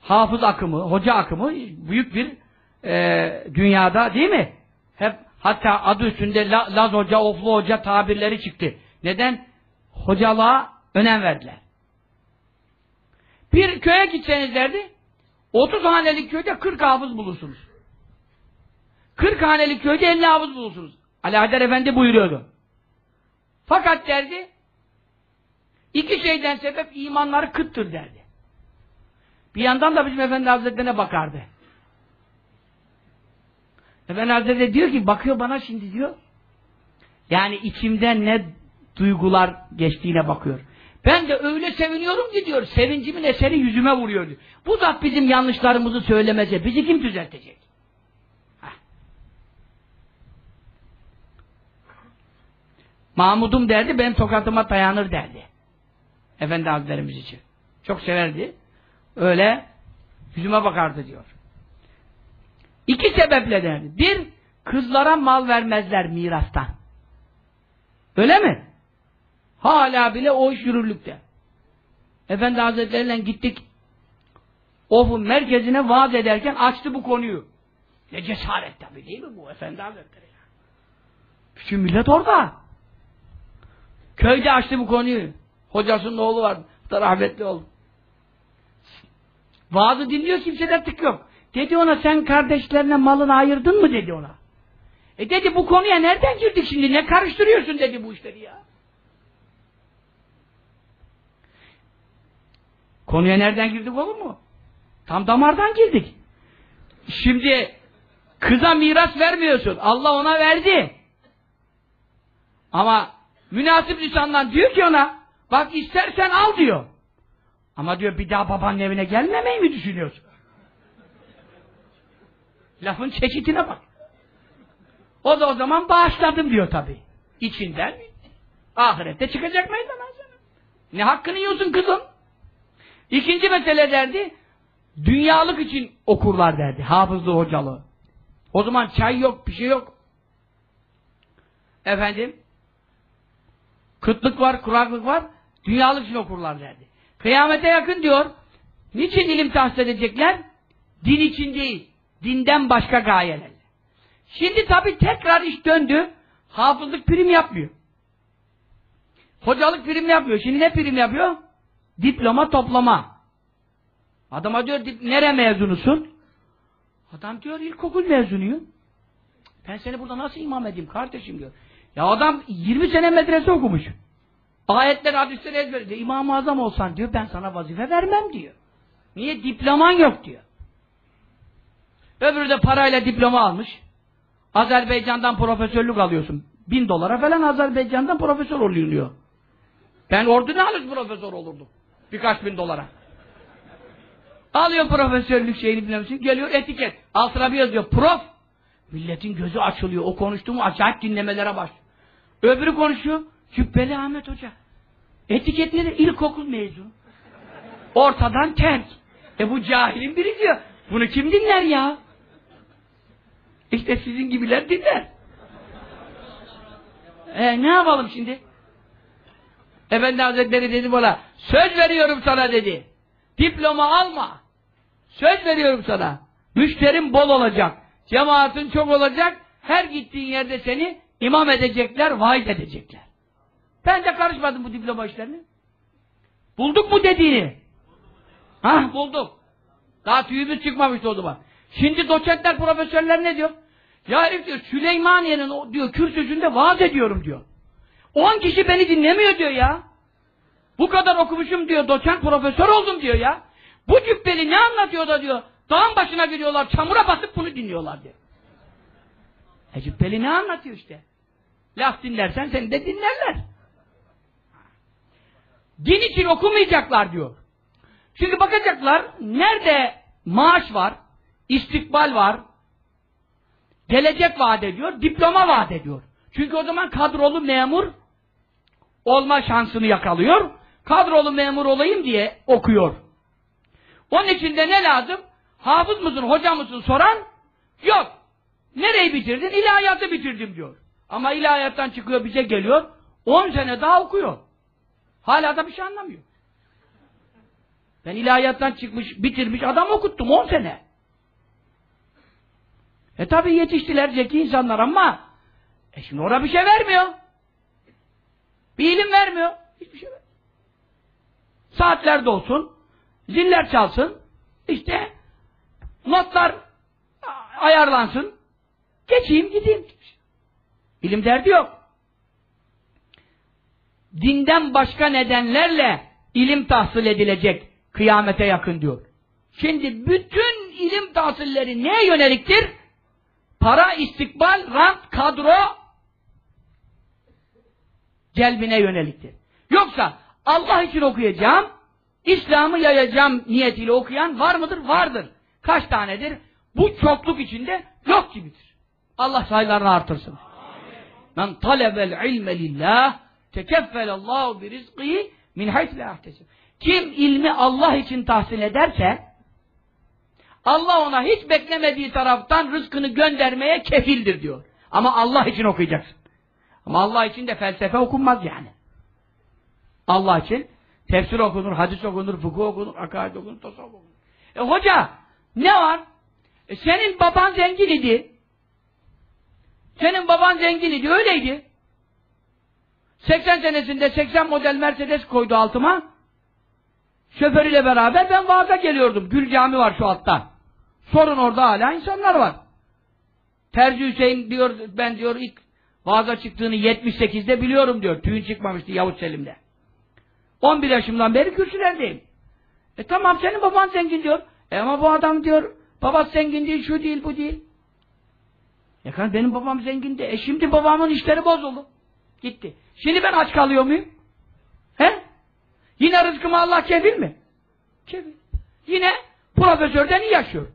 hafız akımı, hoca akımı büyük bir e, dünyada değil mi? Hep hatta adı üstünde La- Laz Hoca, Oflu Hoca tabirleri çıktı. Neden? Hocalığa önem verdiler. Bir köye gitseniz derdi, 30 hanelik köyde 40 hafız bulursunuz. 40 hanelik köyde 50 hafız bulursunuz. Ali Haydar Efendi buyuruyordu. Fakat derdi, iki şeyden sebep imanları kıttır derdi. Bir yandan da bizim Efendi Hazretlerine bakardı. Efendi Hazretleri diyor ki, bakıyor bana şimdi diyor, yani içimden ne duygular geçtiğine bakıyor. Ben de öyle seviniyorum ki diyor, sevincimin eseri yüzüme vuruyor diyor. Bu zat bizim yanlışlarımızı söylemese, bizi kim düzeltecek? Mahmud'um derdi, benim tokatıma dayanır derdi. Efendi Hazretlerimiz için. Çok severdi. Öyle yüzüme bakardı diyor. İki sebeple derdi. Bir, kızlara mal vermezler mirastan. Öyle mi? Hala bile o iş yürürlükte. Efendi Hazretleri'yle gittik. Of'un merkezine vaaz ederken açtı bu konuyu. Ne cesaret tabii değil mi bu Efendi Hazretleri? Bütün millet orada. Köyde açtı bu konuyu. Hocasının oğlu var. Rahmetli oldu. Vaazı dinliyor kimseden tık yok. Dedi ona sen kardeşlerine malını ayırdın mı dedi ona. E dedi bu konuya nereden girdik şimdi ne karıştırıyorsun dedi bu işleri ya. Konuya nereden girdik olur mu? Tam damardan girdik. Şimdi kıza miras vermiyorsun. Allah ona verdi. Ama münasip lisandan diyor ki ona bak istersen al diyor. Ama diyor bir daha babanın evine gelmemeyi mi düşünüyorsun? Lafın çeşitine bak. O da o zaman bağışladım diyor tabi. İçinden ahirette çıkacak meydana. Ne hakkını yiyorsun kızım? İkinci mesele derdi, dünyalık için okurlar derdi, hafızlı hocalı. O zaman çay yok, bir şey yok. Efendim, kıtlık var, kuraklık var, dünyalık için okurlar derdi. Kıyamete yakın diyor, niçin ilim tahsil edecekler? Din için değil, dinden başka gayelerle. Şimdi tabi tekrar iş döndü, hafızlık prim yapmıyor. Hocalık prim yapmıyor. Şimdi ne prim yapıyor? Diploma toplama. Adama diyor nere mezunusun? Adam diyor ilkokul mezunuyum. Ben seni burada nasıl imam edeyim kardeşim diyor. Ya adam 20 sene medrese okumuş. Ayetler, hadisleri ezberledi. İmam-ı Azam olsan diyor ben sana vazife vermem diyor. Niye? Diploman yok diyor. Öbürü de parayla diploma almış. Azerbaycan'dan profesörlük alıyorsun. Bin dolara falan Azerbaycan'dan profesör oluyor. Ben ordinalist profesör olurdum. Birkaç bin dolara. Alıyor profesörlük şeyini bilemişsin. Geliyor etiket. Altına bir yazıyor. Prof. Milletin gözü açılıyor. O konuştuğumu acayip dinlemelere başlıyor. Öbürü konuşuyor. Cübbeli Ahmet Hoca. Etiketleri ilkokul mezunu. Ortadan terk. E bu cahilin biri diyor. Bunu kim dinler ya? İşte sizin gibiler dinler. E ne yapalım şimdi? Efendi Hazretleri dedi bana, söz veriyorum sana dedi. Diploma alma. Söz veriyorum sana. Müşterim bol olacak. Cemaatin çok olacak. Her gittiğin yerde seni imam edecekler, vaiz edecekler. Ben de karışmadım bu diploma işlerini. Bulduk mu dediğini? Hah bulduk. Daha tüyümüz çıkmamıştı o zaman. Şimdi doçentler, profesörler ne diyor? Ya herif diyor Süleymaniye'nin diyor kürsüsünde vaaz ediyorum diyor. 10 kişi beni dinlemiyor diyor ya. Bu kadar okumuşum diyor, doçent profesör oldum diyor ya. Bu cübbeli ne anlatıyor da diyor, dağın başına gidiyorlar, çamura basıp bunu dinliyorlar diyor. E cübbeli ne anlatıyor işte. Laf dinlersen seni de dinlerler. Din için okumayacaklar diyor. Çünkü bakacaklar nerede maaş var, istikbal var, gelecek vaat ediyor, diploma vaat ediyor. Çünkü o zaman kadrolu memur olma şansını yakalıyor. Kadrolu memur olayım diye okuyor. Onun için de ne lazım? Hafız mısın, hoca mısın soran yok. Nereyi bitirdin? İlahiyatı bitirdim diyor. Ama ilahiyattan çıkıyor bize geliyor. 10 sene daha okuyor. Hala da bir şey anlamıyor. Ben ilahiyattan çıkmış, bitirmiş adam okuttum 10 sene. E tabi yetiştiler zeki insanlar ama e şimdi ona bir şey vermiyor. Bir ilim vermiyor. Hiçbir şey vermiyor. Saatler dolsun, ziller çalsın, işte notlar ayarlansın, geçeyim gideyim. İlim derdi yok. Dinden başka nedenlerle ilim tahsil edilecek kıyamete yakın diyor. Şimdi bütün ilim tahsilleri neye yöneliktir? Para, istikbal, rant, kadro celbine yöneliktir. Yoksa Allah için okuyacağım, İslam'ı yayacağım niyetiyle okuyan var mıdır? Vardır. Kaç tanedir? Bu çokluk içinde yok gibidir. Allah sayılarını artırsın. Men talebel ilme lillah tekeffelallahu bi rizqihi min hayth la Kim ilmi Allah için tahsil ederse Allah ona hiç beklemediği taraftan rızkını göndermeye kefildir diyor. Ama Allah için okuyacaksın. Ama Allah için de felsefe okunmaz yani. Allah için tefsir okunur, hadis okunur, fıkıh okunur, akaid okunur, tasavvuf okunur. E hoca ne var? E senin baban zengin idi. Senin baban zengin idi, öyleydi. 80 senesinde 80 model Mercedes koydu altıma. Şoförüyle beraber ben vaaza geliyordum. Gül cami var şu altta. Sorun orada hala insanlar var. Terzi Hüseyin diyor, ben diyor ilk vaaza çıktığını 78'de biliyorum diyor. Tüyün çıkmamıştı Yavuz Selim'de. 11 yaşımdan beri kürsülerdeyim. E tamam senin baban zengin diyor. E ama bu adam diyor, babası zengin değil, şu değil, bu değil. Ya kan benim babam zengindi. E şimdi babamın işleri bozuldu. Gitti. Şimdi ben aç kalıyor muyum? He? Yine rızkımı Allah kefil mi? Kefil. Yine profesörden iyi yaşıyor.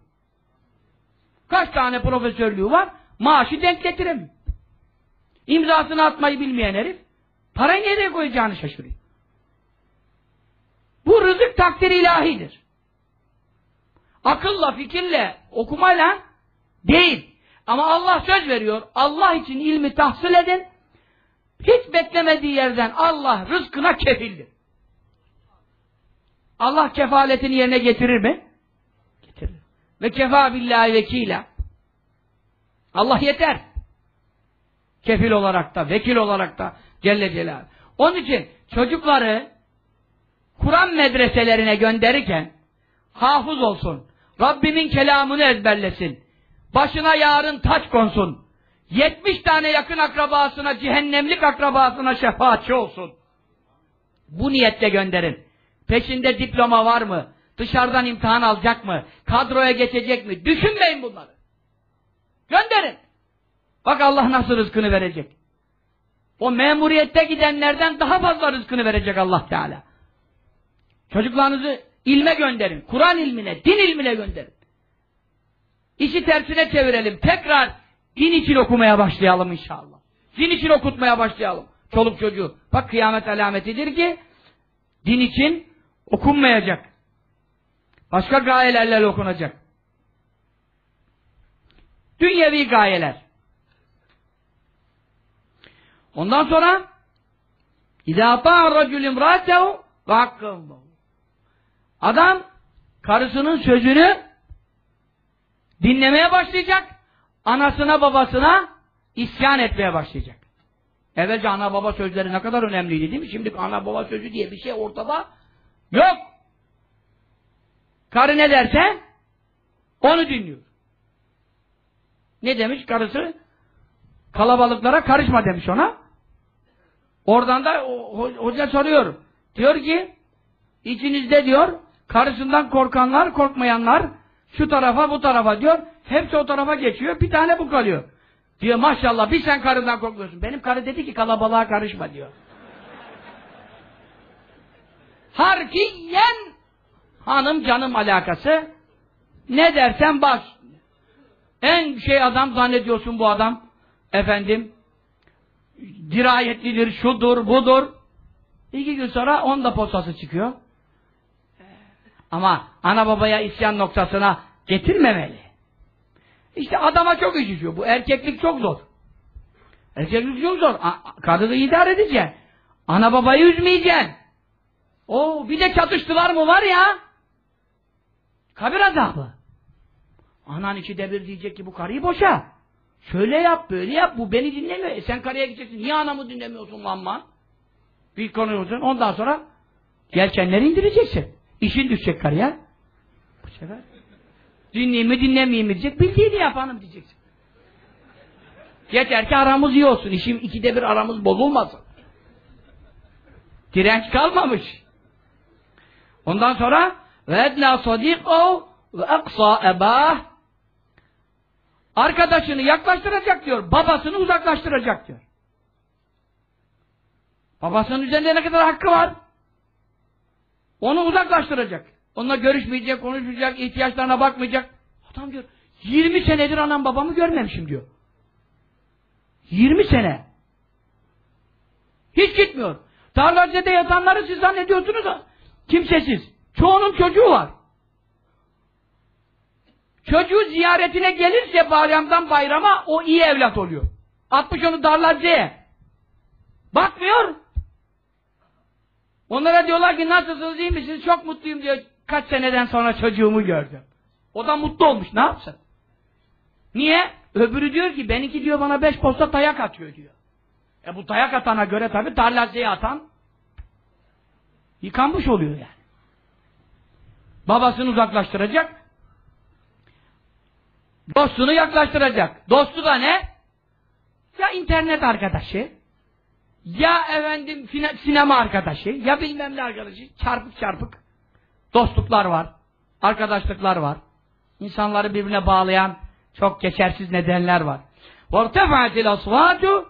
Kaç tane profesörlüğü var? Maaşı denk getiremiyor. İmzasını atmayı bilmeyen herif parayı nereye koyacağını şaşırıyor. Bu rızık takdiri ilahidir. Akılla, fikirle, okumayla değil. Ama Allah söz veriyor. Allah için ilmi tahsil edin. Hiç beklemediği yerden Allah rızkına kefildir. Allah kefaletini yerine getirir mi? Ve kefa billahi vekila. Allah yeter. Kefil olarak da, vekil olarak da Celle Celal. Onun için çocukları Kur'an medreselerine gönderirken hafız olsun. Rabbimin kelamını ezberlesin. Başına yarın taç konsun. 70 tane yakın akrabasına, cehennemlik akrabasına şefaatçi olsun. Bu niyetle gönderin. Peşinde diploma var mı? Dışarıdan imtihan alacak mı? Kadroya geçecek mi? Düşünmeyin bunları. Gönderin. Bak Allah nasıl rızkını verecek. O memuriyette gidenlerden daha fazla rızkını verecek Allah Teala. Çocuklarınızı ilme gönderin. Kur'an ilmine, din ilmine gönderin. İşi tersine çevirelim. Tekrar din için okumaya başlayalım inşallah. Din için okutmaya başlayalım. Çoluk çocuğu. Bak kıyamet alametidir ki din için okunmayacak. Başka gayelerle okunacak. Dünyevi gayeler. Ondan sonra اِذَا طَعَ الرَّجُلِ اِمْرَاتَهُ وَحَقَّهُ Adam karısının sözünü dinlemeye başlayacak, anasına babasına isyan etmeye başlayacak. Evvelce ana baba sözleri ne kadar önemliydi değil mi? Şimdi ana baba sözü diye bir şey ortada yok. Karı ne derse onu dinliyor. Ne demiş karısı? Kalabalıklara karışma demiş ona. Oradan da hoca soruyor. Diyor ki içinizde diyor karısından korkanlar korkmayanlar şu tarafa bu tarafa diyor. Hepsi o tarafa geçiyor. Bir tane bu kalıyor. Diyor maşallah bir sen karından korkmuyorsun. Benim karı dedi ki kalabalığa karışma diyor. Harfiyen Hanım canım alakası. Ne dersen bas. En şey adam zannediyorsun bu adam. Efendim. Dirayetlidir, şudur, budur. İki gün sonra onda postası çıkıyor. Ama ana babaya isyan noktasına getirmemeli. İşte adama çok iş Bu erkeklik çok zor. Erkeklik çok zor. Kadını idare edeceksin. Ana babayı üzmeyeceksin. O bir de çatıştılar mı var ya. Kabir azabı. Anan ikide bir diyecek ki bu karıyı boşa. Şöyle yap, böyle yap. Bu beni dinlemiyor. E sen karıya gideceksin. Niye anamı dinlemiyorsun lan lan? Bir konuşuyorsun. Ondan sonra yelkenleri indireceksin. İşin düşecek karıya. Bu sefer dinleyeyim mi dinlemeyeyim mi diyecek. Bildiğini yap hanım diyeceksin. Yeter ki aramız iyi olsun. İşim ikide bir aramız bozulmasın. Direnç kalmamış. Ondan sonra ve edna sadîkâ ve aksa ebâh arkadaşını yaklaştıracak diyor. Babasını uzaklaştıracak diyor. Babasının üzerinde ne kadar hakkı var? Onu uzaklaştıracak. Onunla görüşmeyecek, konuşmayacak, ihtiyaçlarına bakmayacak. Adam diyor, 20 senedir anam babamı görmemişim diyor. 20 sene. Hiç gitmiyor. Tarlacede yatanları siz zannediyorsunuz kimsesiz. Çoğunun çocuğu var. Çocuğu ziyaretine gelirse bayramdan bayrama o iyi evlat oluyor. Atmış onu darlaceye. Bakmıyor. Onlara diyorlar ki nasılsınız iyi misiniz? Çok mutluyum diyor. Kaç seneden sonra çocuğumu gördüm. O da mutlu olmuş. Ne yapsın? Niye? Öbürü diyor ki benimki diyor bana beş posta dayak atıyor diyor. E bu dayak atana göre tabi darlaceye atan yıkanmış oluyor yani. Babasını uzaklaştıracak. Dostunu yaklaştıracak. Dostu da ne? Ya internet arkadaşı, ya efendim sinema arkadaşı, ya bilmem ne arkadaşı. Çarpık çarpık dostluklar var, arkadaşlıklar var. İnsanları birbirine bağlayan çok geçersiz nedenler var. وَارْتَفَعَتِ الْأَصْوَاتُ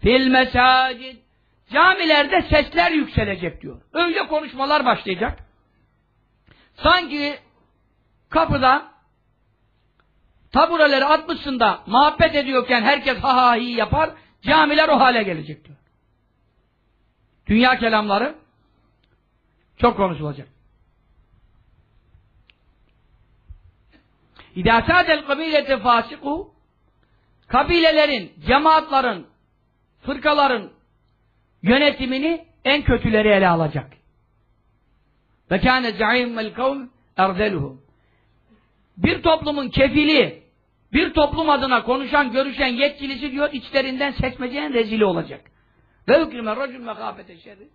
fil mesacid camilerde sesler yükselecek diyor. Öyle konuşmalar başlayacak. Sanki kapıda tabureleri atmışsın da muhabbet ediyorken herkes ha ha hi yapar camiler o hale gelecek diyor. Dünya kelamları çok konuşulacak. İdâ sâdel kabilete fâsikû kabilelerin, cemaatların, fırkaların yönetimini en kötüleri ele alacak. Ve kâne za'îmmel kavm erdeluhum. Bir toplumun kefili, bir toplum adına konuşan, görüşen yetkilisi diyor, içlerinden seçmeceğin rezili olacak. Ve hükrime racül mekâfete şerri.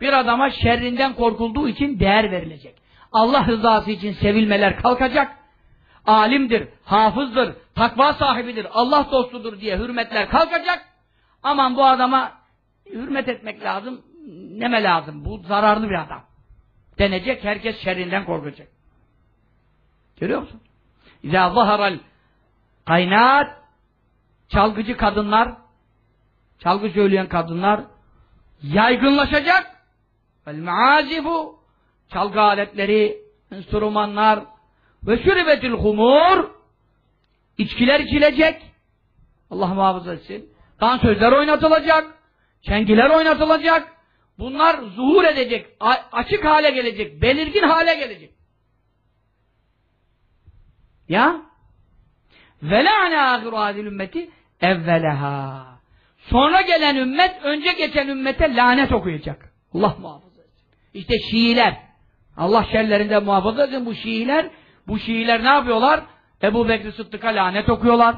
Bir adama şerrinden korkulduğu için değer verilecek. Allah rızası için sevilmeler kalkacak. Alimdir, hafızdır, takva sahibidir, Allah dostudur diye hürmetler kalkacak. Aman bu adama hürmet etmek lazım, neme lazım, bu zararlı bir adam. Denecek, herkes şerrinden korkacak. Görüyor musun? İzâ zaharal kaynat çalgıcı kadınlar çalgı söyleyen kadınlar yaygınlaşacak vel meazifu çalgı aletleri enstrümanlar ve şüribetil humur içkiler içilecek Allah muhafaza etsin dans sözler oynatılacak çengiler oynatılacak bunlar zuhur edecek açık hale gelecek belirgin hale gelecek ya ve la'ne ahiru adil ümmeti evveleha sonra gelen ümmet önce geçen ümmete lanet okuyacak Allah muhafaza etsin işte Şiiler Allah şerlerinden muhafaza etsin bu Şiiler bu Şiiler ne yapıyorlar? Ebu Bekir Sıddık'a lanet okuyorlar.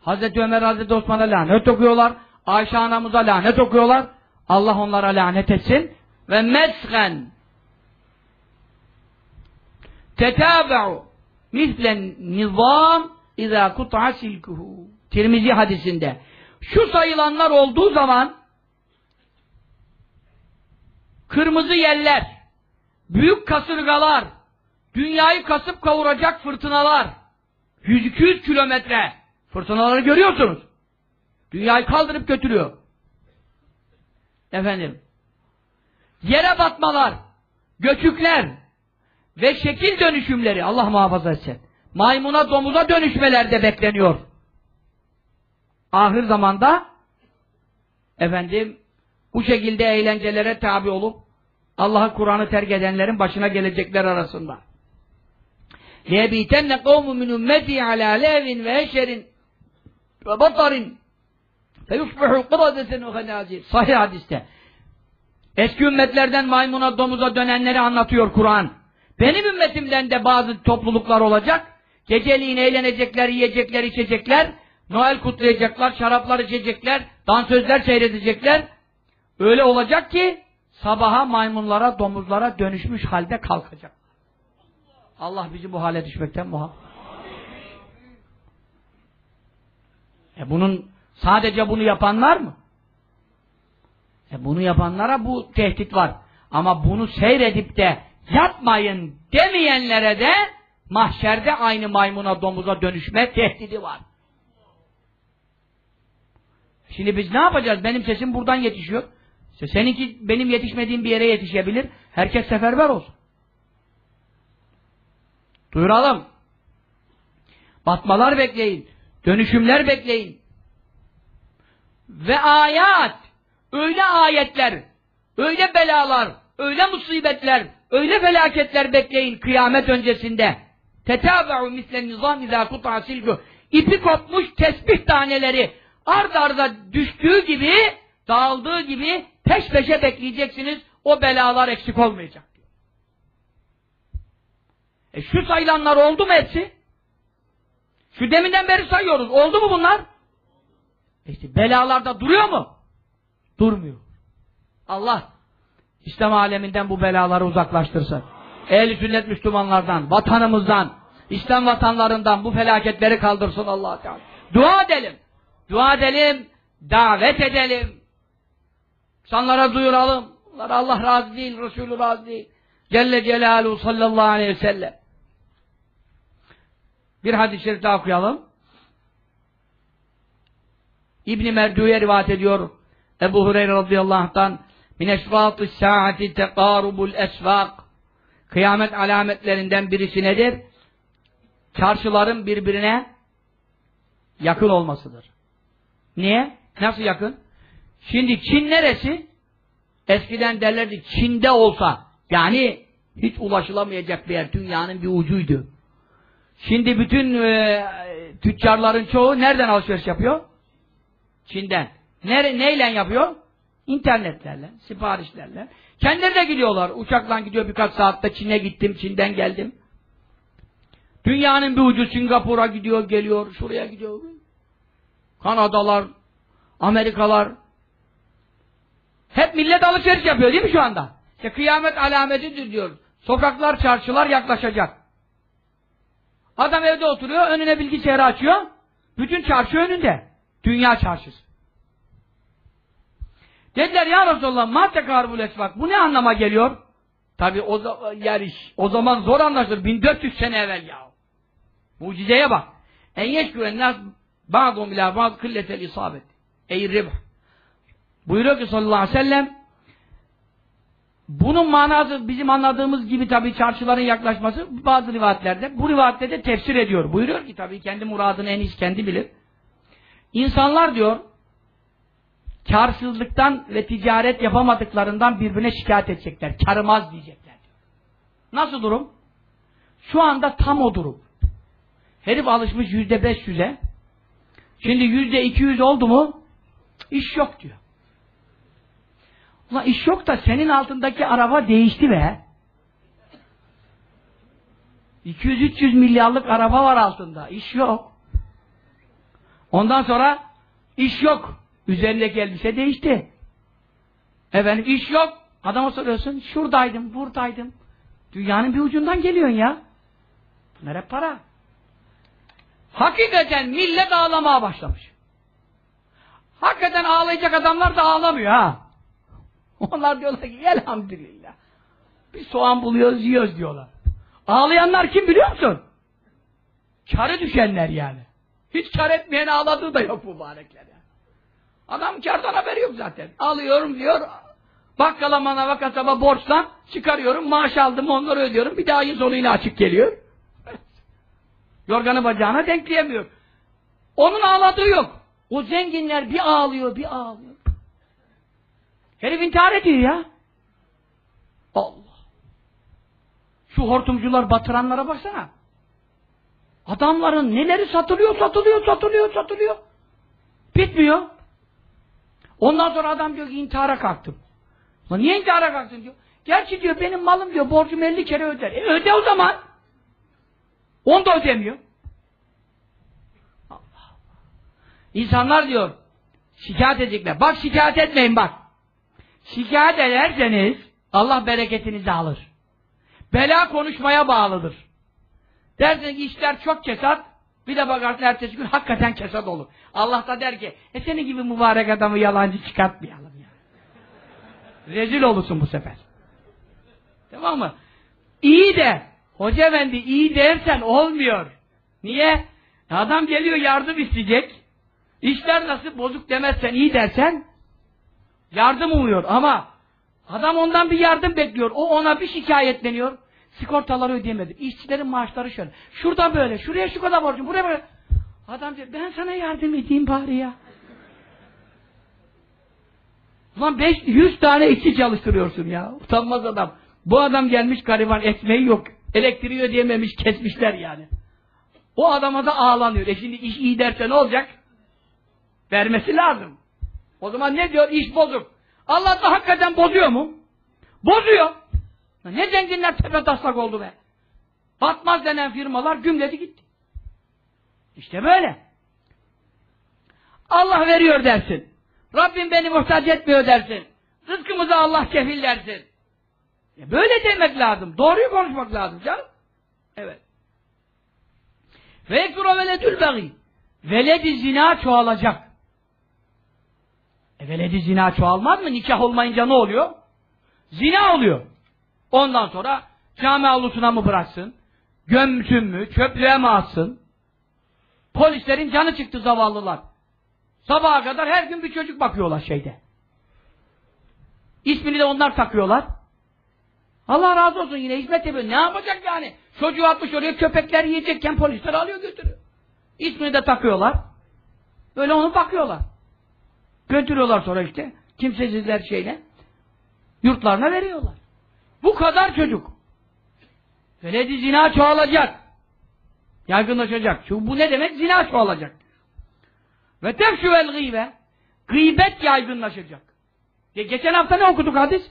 Hazreti Ömer, Hazreti Osman'a lanet okuyorlar. Ayşe anamıza lanet okuyorlar. Allah onlara lanet etsin. Ve mesgen tetâbe'u mislen nizam izâ kut'a silkuhu. Tirmizi hadisinde. Şu sayılanlar olduğu zaman kırmızı yeller, büyük kasırgalar, dünyayı kasıp kavuracak fırtınalar, 100-200 kilometre fırtınaları görüyorsunuz. Dünyayı kaldırıp götürüyor Efendim, yere batmalar, göçükler ve şekil dönüşümleri Allah muhafaza etsin. Maymuna domuza dönüşmeler de bekleniyor. Ahir zamanda efendim bu şekilde eğlencelere tabi olup Allah'ı Kur'an'ı terk edenlerin başına gelecekler arasında. لِيَبِيتَنَّ قَوْمُ مِنْ اُمَّتِي عَلَى لَيْوٍ وَاَشَرٍ وَبَطَرٍ فَيُصْبِحُ قِرَدَةً وَخَنَازِيرٍ Sahih hadiste. Eski ümmetlerden maymuna, domuza dönenleri anlatıyor Kur'an. Benim ümmetimden de bazı topluluklar olacak. Geceliğin eğlenecekler, yiyecekler, içecekler. Noel kutlayacaklar, şaraplar içecekler, dansözler seyredecekler. Öyle olacak ki sabaha maymunlara, domuzlara dönüşmüş halde kalkacak. Allah bizi bu hale düşmekten muhafaza. E bunun sadece bunu yapanlar mı? E bunu yapanlara bu tehdit var. Ama bunu seyredip de yapmayın demeyenlere de mahşerde aynı maymuna domuza dönüşme tehdidi var. Şimdi biz ne yapacağız? Benim sesim buradan yetişiyor. Seninki benim yetişmediğim bir yere yetişebilir. Herkes seferber olsun. Duyuralım. Batmalar bekleyin. Dönüşümler bekleyin. Ve ayat. Öyle ayetler, öyle belalar, öyle musibetler, öyle felaketler bekleyin kıyamet öncesinde. Tetâbe'u mislen nizam izâ kut'a silgü. İpi kopmuş tesbih taneleri ard arda düştüğü gibi, dağıldığı gibi peş peşe bekleyeceksiniz. O belalar eksik olmayacak. E şu sayılanlar oldu mu hepsi? Şu deminden beri sayıyoruz. Oldu mu bunlar? İşte belalarda duruyor mu? Durmuyor. Allah İslam aleminden bu belaları uzaklaştırsın. Ehl-i sünnet Müslümanlardan, vatanımızdan, İslam vatanlarından bu felaketleri kaldırsın allah Teala. Dua edelim. Dua edelim, davet edelim. İnsanlara duyuralım. Allah razı değil, Resulü razı değil. Celle Celaluhu sallallahu aleyhi ve sellem. Bir hadis-i şerif daha okuyalım. İbn-i Merdu'ya rivayet ediyor. Ebu Hureyre radıyallahu anh'tan min eşfâtı sâati tekârubul esvâk kıyamet alametlerinden birisi nedir? Çarşıların birbirine yakın olmasıdır. Niye? Nasıl yakın? Şimdi Çin neresi? Eskiden derlerdi Çin'de olsa yani hiç ulaşılamayacak bir yer. Dünyanın bir ucuydu. Şimdi bütün e, tüccarların çoğu nereden alışveriş yapıyor? Çin'den. Nere, neyle yapıyor? İnternetlerle, siparişlerle. Kendileri de gidiyorlar. Uçakla gidiyor birkaç saatte Çin'e gittim, Çin'den geldim. Dünyanın bir ucu Singapur'a gidiyor, geliyor, şuraya gidiyor. Kanadalar, Amerikalar. Hep millet alışveriş yapıyor değil mi şu anda? İşte kıyamet alametidir diyor. Sokaklar, çarşılar yaklaşacak. Adam evde oturuyor, önüne bilgisayarı açıyor. Bütün çarşı önünde. Dünya çarşısı. Dediler ya Resulallah ma tekarbul esvak. Bu ne anlama geliyor? Tabi o, iş, o zaman zor anlaşılır. 1400 sene evvel ya. Mucizeye bak. En yeşküren nas ba'dum ila ba'd kılletel isabet. Ey ribh. Buyuruyor ki sallallahu aleyhi ve sellem bunun manası bizim anladığımız gibi tabi çarşıların yaklaşması bazı rivayetlerde. Bu rivayette de tefsir ediyor. Buyuruyor ki tabi kendi muradını en iyi kendi bilir. İnsanlar diyor karsızlıktan ve ticaret yapamadıklarından birbirine şikayet edecekler. Karımaz diyecekler. Nasıl durum? Şu anda tam o durum. Herif alışmış yüzde beş yüze. Şimdi yüzde iki yüz oldu mu iş yok diyor. Ulan iş yok da senin altındaki araba değişti be. 200-300 milyarlık araba var altında. İş yok. Ondan sonra iş yok. Üzerindeki elbise değişti. Efendim iş yok. Adama soruyorsun. Şuradaydım, buradaydım. Dünyanın bir ucundan geliyorsun ya. Bunlar hep para. Hakikaten millet ağlamaya başlamış. Hakikaten ağlayacak adamlar da ağlamıyor ha. Onlar diyorlar ki elhamdülillah. Bir soğan buluyoruz yiyoruz diyorlar. Ağlayanlar kim biliyor musun? Karı düşenler yani. Hiç kar etmeyen ağladığı da yok mübarekler yani. Adam kardan haberi yok zaten. Alıyorum diyor. Bakkala manava kasaba borçlan çıkarıyorum. Maaş aldım onları ödüyorum. Bir daha ayın sonu yine açık geliyor. Yorganı bacağına denkleyemiyor. Onun ağladığı yok. O zenginler bir ağlıyor bir ağlıyor. Herif intihar ediyor ya. Allah. Şu hortumcular batıranlara baksana. Adamların neleri satılıyor, satılıyor, satılıyor, satılıyor. Bitmiyor. Ondan sonra adam diyor ki intihara kalktım. Lan niye intihara kalktın diyor. Gerçi diyor benim malım diyor borcum 50 kere öder. E öde o zaman. Onu da ödemiyor. İnsanlar diyor şikayet edecekler. Bak şikayet etmeyin bak. Şikayet ederseniz Allah bereketinizi alır. Bela konuşmaya bağlıdır. Dersin ki işler çok kesat, bir de bakarsın ertesi gün hakikaten kesat olur. Allah da der ki, e senin gibi mübarek adamı yalancı çıkartmayalım ya. Rezil olursun bu sefer. Tamam mı? İyi de, hoca efendi iyi dersen olmuyor. Niye? Adam geliyor yardım isteyecek. İşler nasıl bozuk demezsen iyi dersen yardım umuyor ama adam ondan bir yardım bekliyor. O ona bir şikayetleniyor. Sigortaları ödeyemedim. İşçilerin maaşları şöyle. Şurada böyle. Şuraya şu kadar borcum. Buraya böyle. Adam diyor ben sana yardım edeyim bari ya. Ulan 500 tane işçi çalıştırıyorsun ya. Utanmaz adam. Bu adam gelmiş gariban ekmeği yok. Elektriği ödeyememiş kesmişler yani. O adama da ağlanıyor. E şimdi iş iyi derse ne olacak? Vermesi lazım. O zaman ne diyor? İş bozuk. Allah da hakikaten bozuyor mu? Bozuyor. Ne zenginler tepe taslak oldu be. Batmaz denen firmalar gümledi gitti. İşte böyle. Allah veriyor dersin. Rabbim beni muhtaç etmiyor dersin. Rızkımızı Allah kefil dersin. E böyle demek lazım. Doğruyu konuşmak lazım canım. Evet. Ve ektura veledül bagi. Veledi zina çoğalacak. E veledi zina çoğalmaz mı? Nikah olmayınca ne oluyor? Zina oluyor. Ondan sonra cami avlusuna mı bıraksın? Gömsün mü? Çöplüğe mi atsın? Polislerin canı çıktı zavallılar. Sabaha kadar her gün bir çocuk bakıyorlar şeyde. İsmini de onlar takıyorlar. Allah razı olsun yine hizmet yapıyor. Ne yapacak yani? Çocuğu atmış oraya köpekler yiyecekken polisler alıyor götürüyor. İsmini de takıyorlar. Böyle onu bakıyorlar. Götürüyorlar sonra işte. Kimsesizler şeyle. Yurtlarına veriyorlar. Bu kadar çocuk. Veledi zina çoğalacak. Yaygınlaşacak. Çünkü bu ne demek? Zina çoğalacak. Ve tefşüvel gıybe. Gıybet yaygınlaşacak. Ya geçen hafta ne okuduk hadis?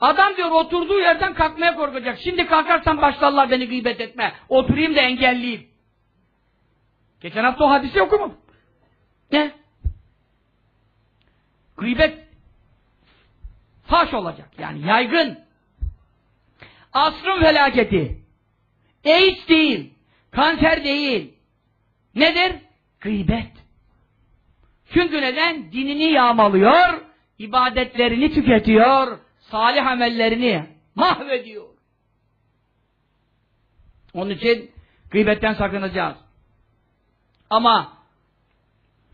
Adam diyor oturduğu yerden kalkmaya korkacak. Şimdi kalkarsam başlarlar beni gıybet etme. Oturayım da engelleyeyim. Geçen hafta o hadisi okumadım. Ne? Gıybet faş olacak. Yani yaygın. Asrın felaketi. AIDS değil. Kanser değil. Nedir? Gıybet. Çünkü neden? Dinini yağmalıyor, ibadetlerini tüketiyor, salih amellerini mahvediyor. Onun için gıybetten sakınacağız. Ama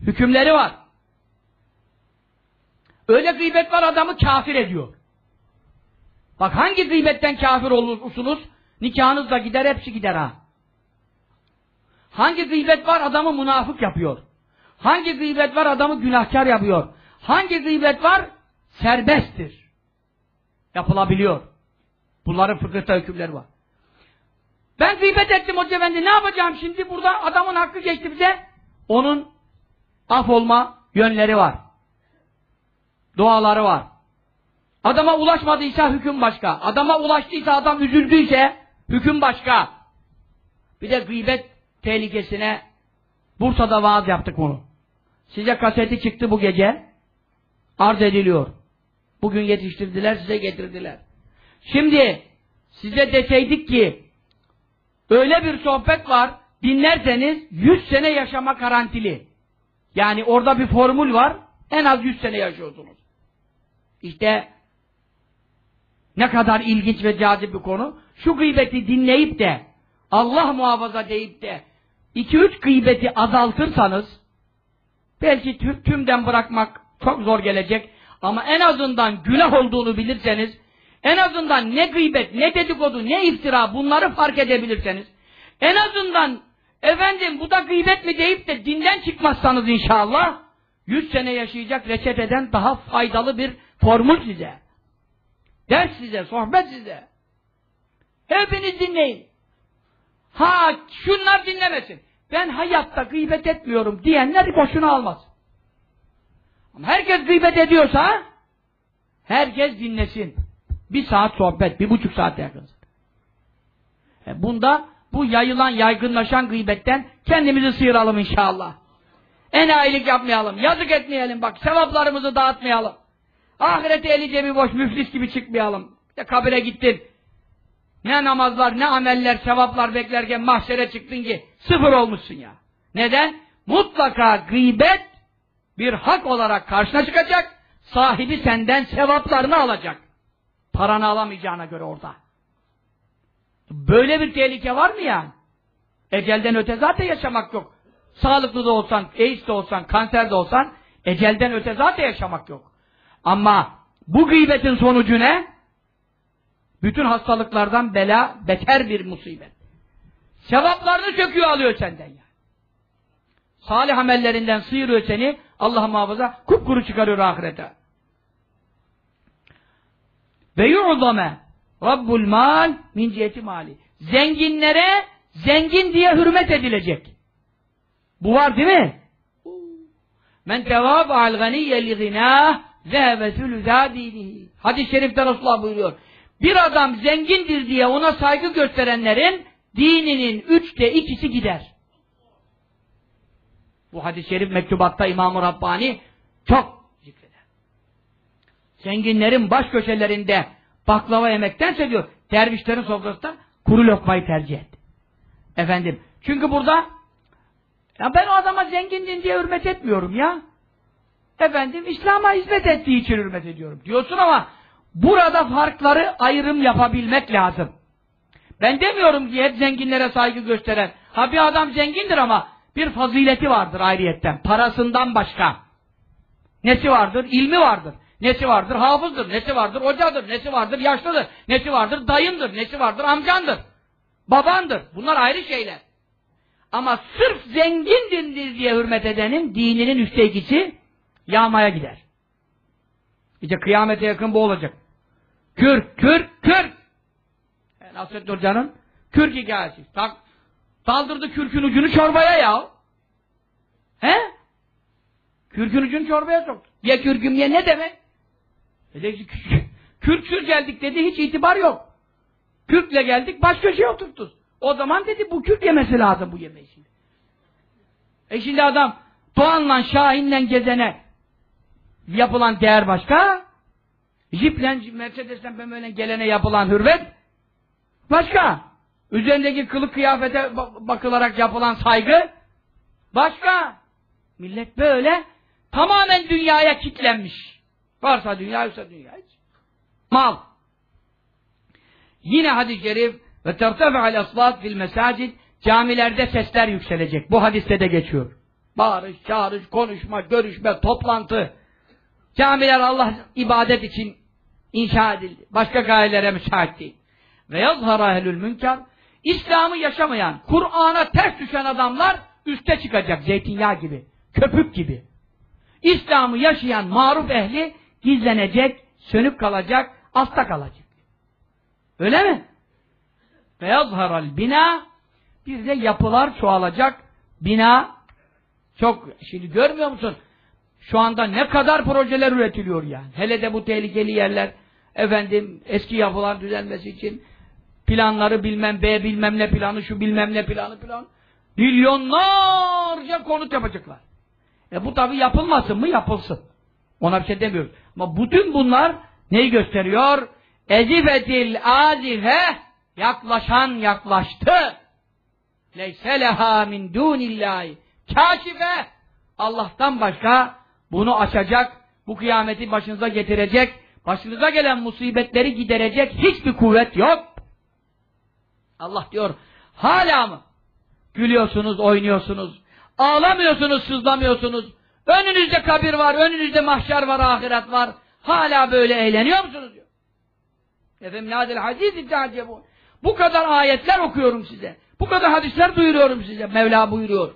hükümleri var. Öyle gıybet var adamı kafir ediyor. Bak hangi gıybetten kafir olursunuz? Nikahınız da gider, hepsi gider ha. Hangi gıybet var adamı münafık yapıyor. Hangi gıybet var adamı günahkar yapıyor. Hangi gıybet var serbesttir. Yapılabiliyor. Bunların fıkıhta hükümleri var. Ben gıybet ettim hoca efendi ne yapacağım şimdi burada adamın hakkı geçti bize. Onun af olma yönleri var. Duaları var. Adama ulaşmadıysa hüküm başka. Adama ulaştıysa adam üzüldüyse hüküm başka. Bir de gıybet tehlikesine Bursa'da vaaz yaptık bunu. Size kaseti çıktı bu gece. Arz ediliyor. Bugün yetiştirdiler, size getirdiler. Şimdi size deseydik ki öyle bir sohbet var, dinlerseniz 100 sene yaşama garantili. Yani orada bir formül var, en az 100 sene yaşıyorsunuz. İşte ne kadar ilginç ve cazip bir konu. Şu gıybeti dinleyip de Allah muhafaza deyip de 2-3 gıybeti azaltırsanız belki tümden bırakmak çok zor gelecek Ama en azından günah olduğunu bilirseniz, en azından ne gıybet, ne dedikodu, ne iftira bunları fark edebilirseniz, en azından efendim bu da gıybet mi deyip de dinden çıkmazsanız inşallah, 100 sene yaşayacak reçeteden daha faydalı bir formül size. Ders size, sohbet size. Hepiniz dinleyin. Ha şunlar dinlemesin. Ben hayatta gıybet etmiyorum diyenler boşuna almaz. Ama herkes gıybet ediyorsa herkes dinlesin. Bir saat sohbet, bir buçuk saat yakın. E bunda bu yayılan, yaygınlaşan gıybetten kendimizi sıyıralım inşallah. Enayilik yapmayalım, yazık etmeyelim bak, sevaplarımızı dağıtmayalım. Ahirete eli cebi boş, müflis gibi çıkmayalım. İşte kabire gittin, ne namazlar, ne ameller, sevaplar beklerken mahşere çıktın ki sıfır olmuşsun ya. Neden? Mutlaka gıybet bir hak olarak karşına çıkacak, sahibi senden sevaplarını alacak. Paranı alamayacağına göre orada. Böyle bir tehlike var mı yani? Ecelden öte zaten yaşamak yok. Sağlıklı da olsan, AIDS de olsan, kanser de olsan, ecelden öte zaten yaşamak yok. Ama bu gıybetin sonucu ne? Bütün hastalıklardan bela, beter bir musibet. Sevaplarını söküyor alıyor senden ya. Salih amellerinden sıyırıyor seni, Allah muhafaza kupkuru çıkarıyor ahirete. Ve yu'zame Rabbul mal min ciheti mali. Zenginlere zengin diye hürmet edilecek. Bu var değil mi? Men tevâbe al ganiyye li ginâh zehebe sülüzâ. Hadis-i şerifte Resulullah buyuruyor. Bir adam zengindir diye ona saygı gösterenlerin dininin üçte ikisi gider. Bu hadis-i şerif mektubatta İmam-ı Rabbani çok zikreder. Zenginlerin baş köşelerinde baklava yemektense diyor, dervişlerin sofrasında kuru lokmayı tercih et. Efendim, çünkü burada ya ben o adama zengindin diye hürmet etmiyorum ya. Efendim, İslam'a hizmet ettiği için hürmet ediyorum diyorsun ama burada farkları ayrım yapabilmek lazım. Ben demiyorum ki hep zenginlere saygı gösteren. Ha bir adam zengindir ama bir fazileti vardır ayrıyetten. Parasından başka. Nesi vardır? İlmi vardır. Nesi vardır? Hafızdır. Nesi vardır? Hocadır. Nesi vardır? Yaşlıdır. Nesi vardır? Dayındır. Nesi vardır? Amcandır. Babandır. Bunlar ayrı şeyler. Ama sırf zengindir diye hürmet edenin dininin ikisi yağmaya gider. İşte kıyamete yakın bu olacak. Kürk, kürk, kürk. E, Nasrettin Hoca'nın kürk hikayesi. Tak, daldırdı kürkün ucunu çorbaya ya. He? Kürkün ucunu çorbaya soktu. Ye kürküm ye ne demek? Dedi, kürksüz geldik dedi hiç itibar yok. Kürkle geldik baş köşeye oturttuk. O zaman dedi bu kürk yemesi lazım bu yemeği şimdi. E şimdi adam Doğan'la Şahin'le gezene yapılan değer başka. Jeep'le Mercedes'ten BMW'le gelene yapılan hürmet başka. Üzerindeki kılık kıyafete bakılarak yapılan saygı başka. Millet böyle tamamen dünyaya kitlenmiş. Varsa dünya, yoksa dünya. Mal. Yine hadis-i şerif ve tertefe'al aslat fil mesacid camilerde sesler yükselecek. Bu hadiste de geçiyor. Bağırış, çağırış, konuşma, görüşme, toplantı. Camiler Allah ibadet için inşa edildi. Başka gayelere müsait değil. Ve yazhara ehlül münker İslam'ı yaşamayan, Kur'an'a ters düşen adamlar üste çıkacak zeytinyağı gibi, köpük gibi. İslam'ı yaşayan maruf ehli gizlenecek, sönüp kalacak, altta kalacak. Öyle mi? Beyazharal bina bir de yapılar çoğalacak. Bina çok şimdi görmüyor musun? Şu anda ne kadar projeler üretiliyor yani. Hele de bu tehlikeli yerler efendim eski yapılar düzelmesi için planları bilmem B bilmem ne planı şu bilmem ne planı plan milyonlarca konut yapacaklar. E bu tabi yapılmasın mı? Yapılsın. Ona bir şey demiyoruz. Ama bütün bunlar neyi gösteriyor? Ezifetil azife yaklaşan yaklaştı. Leyse leha min dunillahi kaşife Allah'tan başka bunu açacak, bu kıyameti başınıza getirecek, başınıza gelen musibetleri giderecek hiçbir kuvvet yok. Allah diyor, hala mı? Gülüyorsunuz, oynuyorsunuz, ağlamıyorsunuz, sızlamıyorsunuz. Önünüzde kabir var, önünüzde mahşer var, ahiret var. Hala böyle eğleniyor musunuz diyor. Efendim nadel hadis iddia bu. Bu kadar ayetler okuyorum size. Bu kadar hadisler duyuruyorum size. Mevla buyuruyor.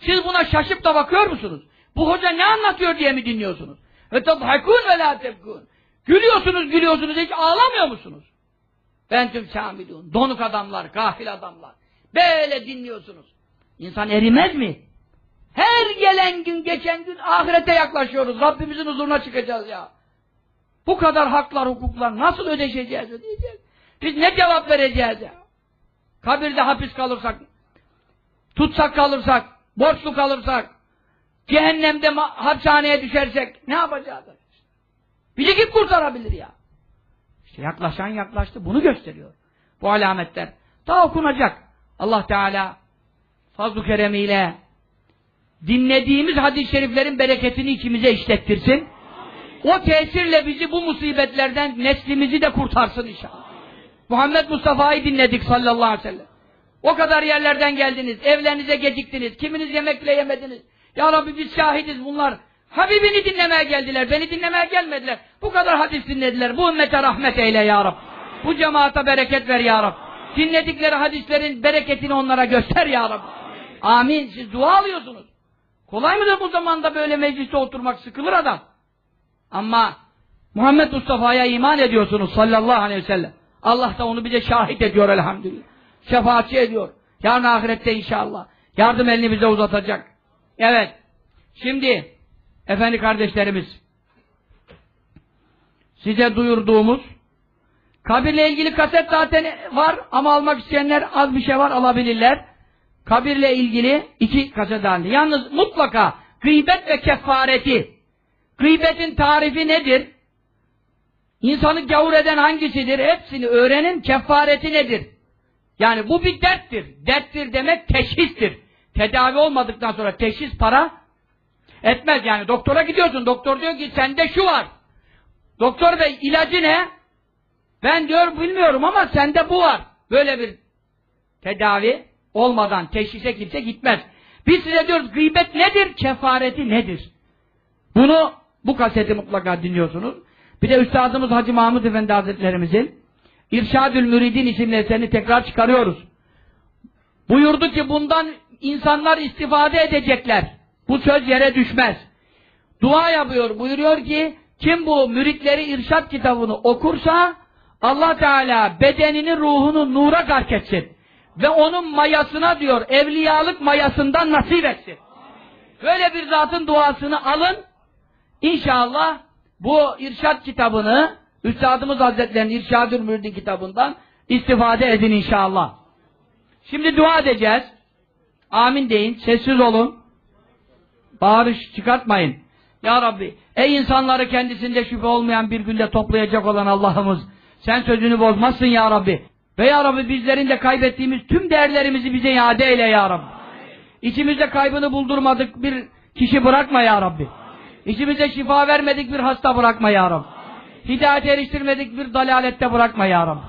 Siz buna şaşıp da bakıyor musunuz? Bu hoca ne anlatıyor diye mi dinliyorsunuz? Ve tadhakun ve la. Gülüyorsunuz gülüyorsunuz hiç ağlamıyor musunuz? Ben tüm kamilun. Donuk adamlar, gafil adamlar. Böyle dinliyorsunuz. İnsan erimez mi? Her gelen gün geçen gün ahirete yaklaşıyoruz. Rabbimizin huzuruna çıkacağız ya. Bu kadar haklar, hukuklar nasıl ödeşeceğiz, ödeyeceğiz? Biz ne cevap vereceğiz ya? Kabirde hapis kalırsak, tutsak kalırsak, borçlu kalırsak, cehennemde hapishaneye düşersek ne yapacağız? Bizi kim kurtarabilir ya? İşte yaklaşan yaklaştı. Bunu gösteriyor. Bu alametler. Daha okunacak. Allah Teala fazl-ı keremiyle dinlediğimiz hadis-i şeriflerin bereketini ikimize işlettirsin. O tesirle bizi bu musibetlerden neslimizi de kurtarsın inşallah. Muhammed Mustafa'yı dinledik sallallahu aleyhi ve sellem. O kadar yerlerden geldiniz, evlerinize geciktiniz, kiminiz yemek bile yemediniz. Ya Rabbi biz şahidiz bunlar. Habibini dinlemeye geldiler, beni dinlemeye gelmediler. Bu kadar hadis dinlediler. Bu ümmete rahmet eyle ya Rabbi. Bu cemaate bereket ver ya Rabbi. Dinledikleri hadislerin bereketini onlara göster ya Rabbi. Amin. Siz dua alıyorsunuz. Kolay mıdır bu zamanda böyle mecliste oturmak sıkılır adam. Ama Muhammed Mustafa'ya iman ediyorsunuz sallallahu aleyhi ve sellem. Allah da onu bize şahit ediyor elhamdülillah. Şefaatçi ediyor. Yarın ahirette inşallah. Yardım elini bize uzatacak. Evet. Şimdi efendi kardeşlerimiz size duyurduğumuz kabirle ilgili kaset zaten var ama almak isteyenler az bir şey var alabilirler. Kabirle ilgili iki kaset halinde. Yalnız mutlaka gıybet ve kefareti Gıybetin tarifi nedir? İnsanı gavur eden hangisidir? Hepsini öğrenin. Kefareti nedir? Yani bu bir derttir. Derttir demek teşhistir. Tedavi olmadıktan sonra teşhis para etmez. Yani doktora gidiyorsun. Doktor diyor ki sende şu var. Doktor bey ilacı ne? Ben diyor bilmiyorum ama sende bu var. Böyle bir tedavi olmadan teşhise kimse gitmez. Biz size diyoruz gıybet nedir? Kefareti nedir? Bunu bu kaseti mutlaka dinliyorsunuz. Bir de Üstadımız Hacı Mahmud Efendi Hazretlerimizin İrşadül Müridin isimli eserini tekrar çıkarıyoruz. Buyurdu ki bundan insanlar istifade edecekler. Bu söz yere düşmez. Dua yapıyor. Buyuruyor ki kim bu müritleri irşad kitabını okursa Allah Teala bedenini ruhunu nura gark etsin. Ve onun mayasına diyor evliyalık mayasından nasip etsin. Böyle bir zatın duasını alın İnşallah bu irşad kitabını Üstadımız Hazretleri'nin İrşadül Mürdin kitabından istifade edin inşallah. Şimdi dua edeceğiz. Amin deyin. Sessiz olun. Bağırış çıkartmayın. Ya Rabbi, ey insanları kendisinde şüphe olmayan bir günde toplayacak olan Allah'ımız, sen sözünü bozmazsın ya Rabbi. Ve ya Rabbi bizlerin de kaybettiğimiz tüm değerlerimizi bize iade eyle ya Rabbi. İçimizde kaybını buldurmadık bir kişi bırakma ya Rabbi. İçimize şifa vermedik bir hasta bırakma ya Rabbi. Hidayet eriştirmedik bir dalalette bırakma ya Rabbi.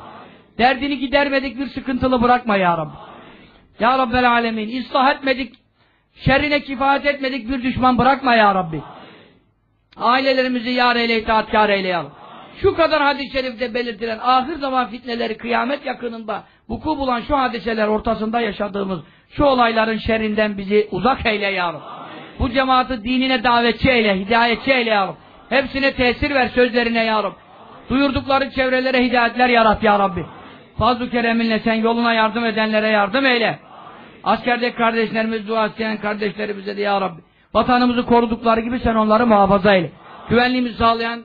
Derdini gidermedik bir sıkıntılı bırakma ya Rabbi. Ya Rabbel Alemin. ıslah etmedik, şerrine kifayet etmedik bir düşman bırakma ya Rabbi. Ailelerimizi yar eyle, itaatkar eyle ya. Şu kadar hadis-i şerifte belirtilen ahir zaman fitneleri kıyamet yakınında vuku bulan şu hadiseler ortasında yaşadığımız şu olayların şerrinden bizi uzak eyle ya. Bu cemaati dinine davetçi eyle, hidayetçi eyle ya. Hepsine tesir ver sözlerine ya Rabbi. Duyurdukları çevrelere hidayetler yarat ya Rabbi. Fazl-ı kereminle sen yoluna yardım edenlere yardım eyle. Askerdeki kardeşlerimiz, dua isteyen kardeşlerimize de ya Rabbi. Vatanımızı korudukları gibi sen onları muhafaza eyle. Güvenliğimizi sağlayan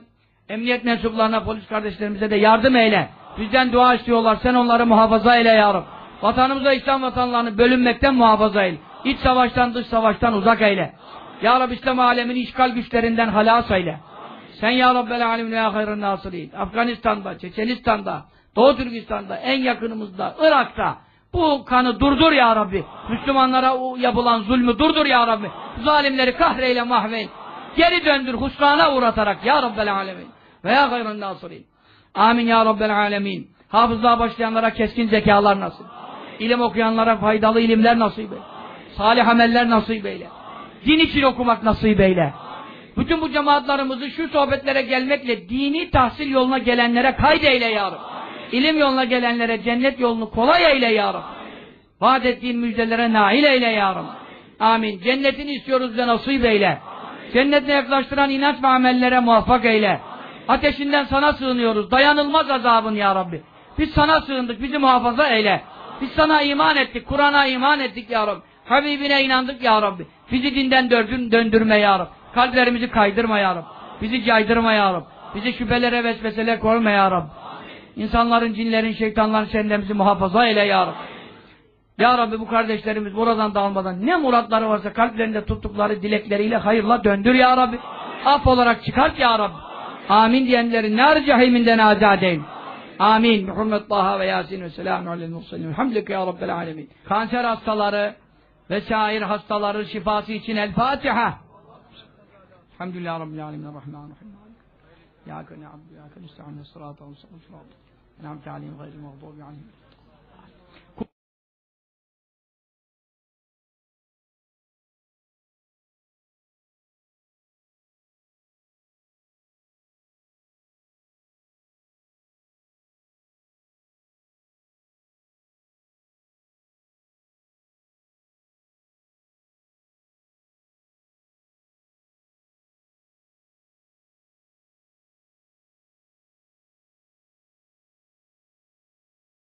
emniyet mensuplarına, polis kardeşlerimize de yardım eyle. Bizden dua istiyorlar, sen onları muhafaza eyle ya Rabbi. Vatanımıza, İslam vatanlarını bölünmekten muhafaza eyle. İç savaştan, dış savaştan uzak eyle. Ya Rabbi İslam alemini işgal güçlerinden halas eyle. Sen Ya Rabbel alemin ve hayrın nasirin. Afganistan'da, Çeçenistan'da, Doğu Türkistan'da, en yakınımızda, Irak'ta bu kanı durdur Ya Rabbi. Müslümanlara yapılan zulmü durdur Ya Rabbi. Zalimleri kahreyle mahveyn. Geri döndür husrana uğratarak Ya Rabbel alemin. Ve ya hayrın nasirin. Amin Ya Rabbel alemin. Hafızlığa başlayanlara keskin zekalar nasip. İlim okuyanlara faydalı ilimler nasip eyle. Salih ameller nasip eyle. Din için okumak nasip eyle. Bütün bu cemaatlarımızı şu sohbetlere gelmekle dini tahsil yoluna gelenlere kaydeyle ya Rabbi. İlim yoluna gelenlere cennet yolunu kolay eyle ya Rabbi. Vaat ettiğin müjdelere nail eyle ya Rabbi. Amin. Cennetini istiyoruz ve nasip eyle. Cennetine yaklaştıran inanç ve amellere muvaffak eyle. Ateşinden sana sığınıyoruz. Dayanılmaz azabın ya Rabbi. Biz sana sığındık. Bizi muhafaza eyle. Biz sana iman ettik. Kur'an'a iman ettik ya Rabbi. Habibine inandık ya Rabbi. Bizi dinden döndür, döndürme ya Rabbi. Kalplerimizi kaydırma ya Rabbi. Bizi caydırma ya Rabbi. Bizi şüphelere vesveselere koyma ya Rabbi. İnsanların, cinlerin, şeytanların şerlerimizi muhafaza eyle ya Rabbi. Ya Rabbi bu kardeşlerimiz buradan dağılmadan ne muratları varsa kalplerinde tuttukları dilekleriyle hayırla döndür ya Rabbi. Af olarak çıkart ya Rabbi. Amin diyenlerin nar cehiminden azat eyle. Amin. Bi Taha ve Yasin ve selamun aleyhi mursalin. Elhamdülillah ya Rabbel alemin. Kanser hastaları ve şair hastaları şifası için El Fatiha. Elhamdülillah Rabbil alemin. Rahmanirrahim. Ya kâne abdü ya kâne ista'an ve sırâta ve sırâta. نعم تعليم غير المغضوب عليهم.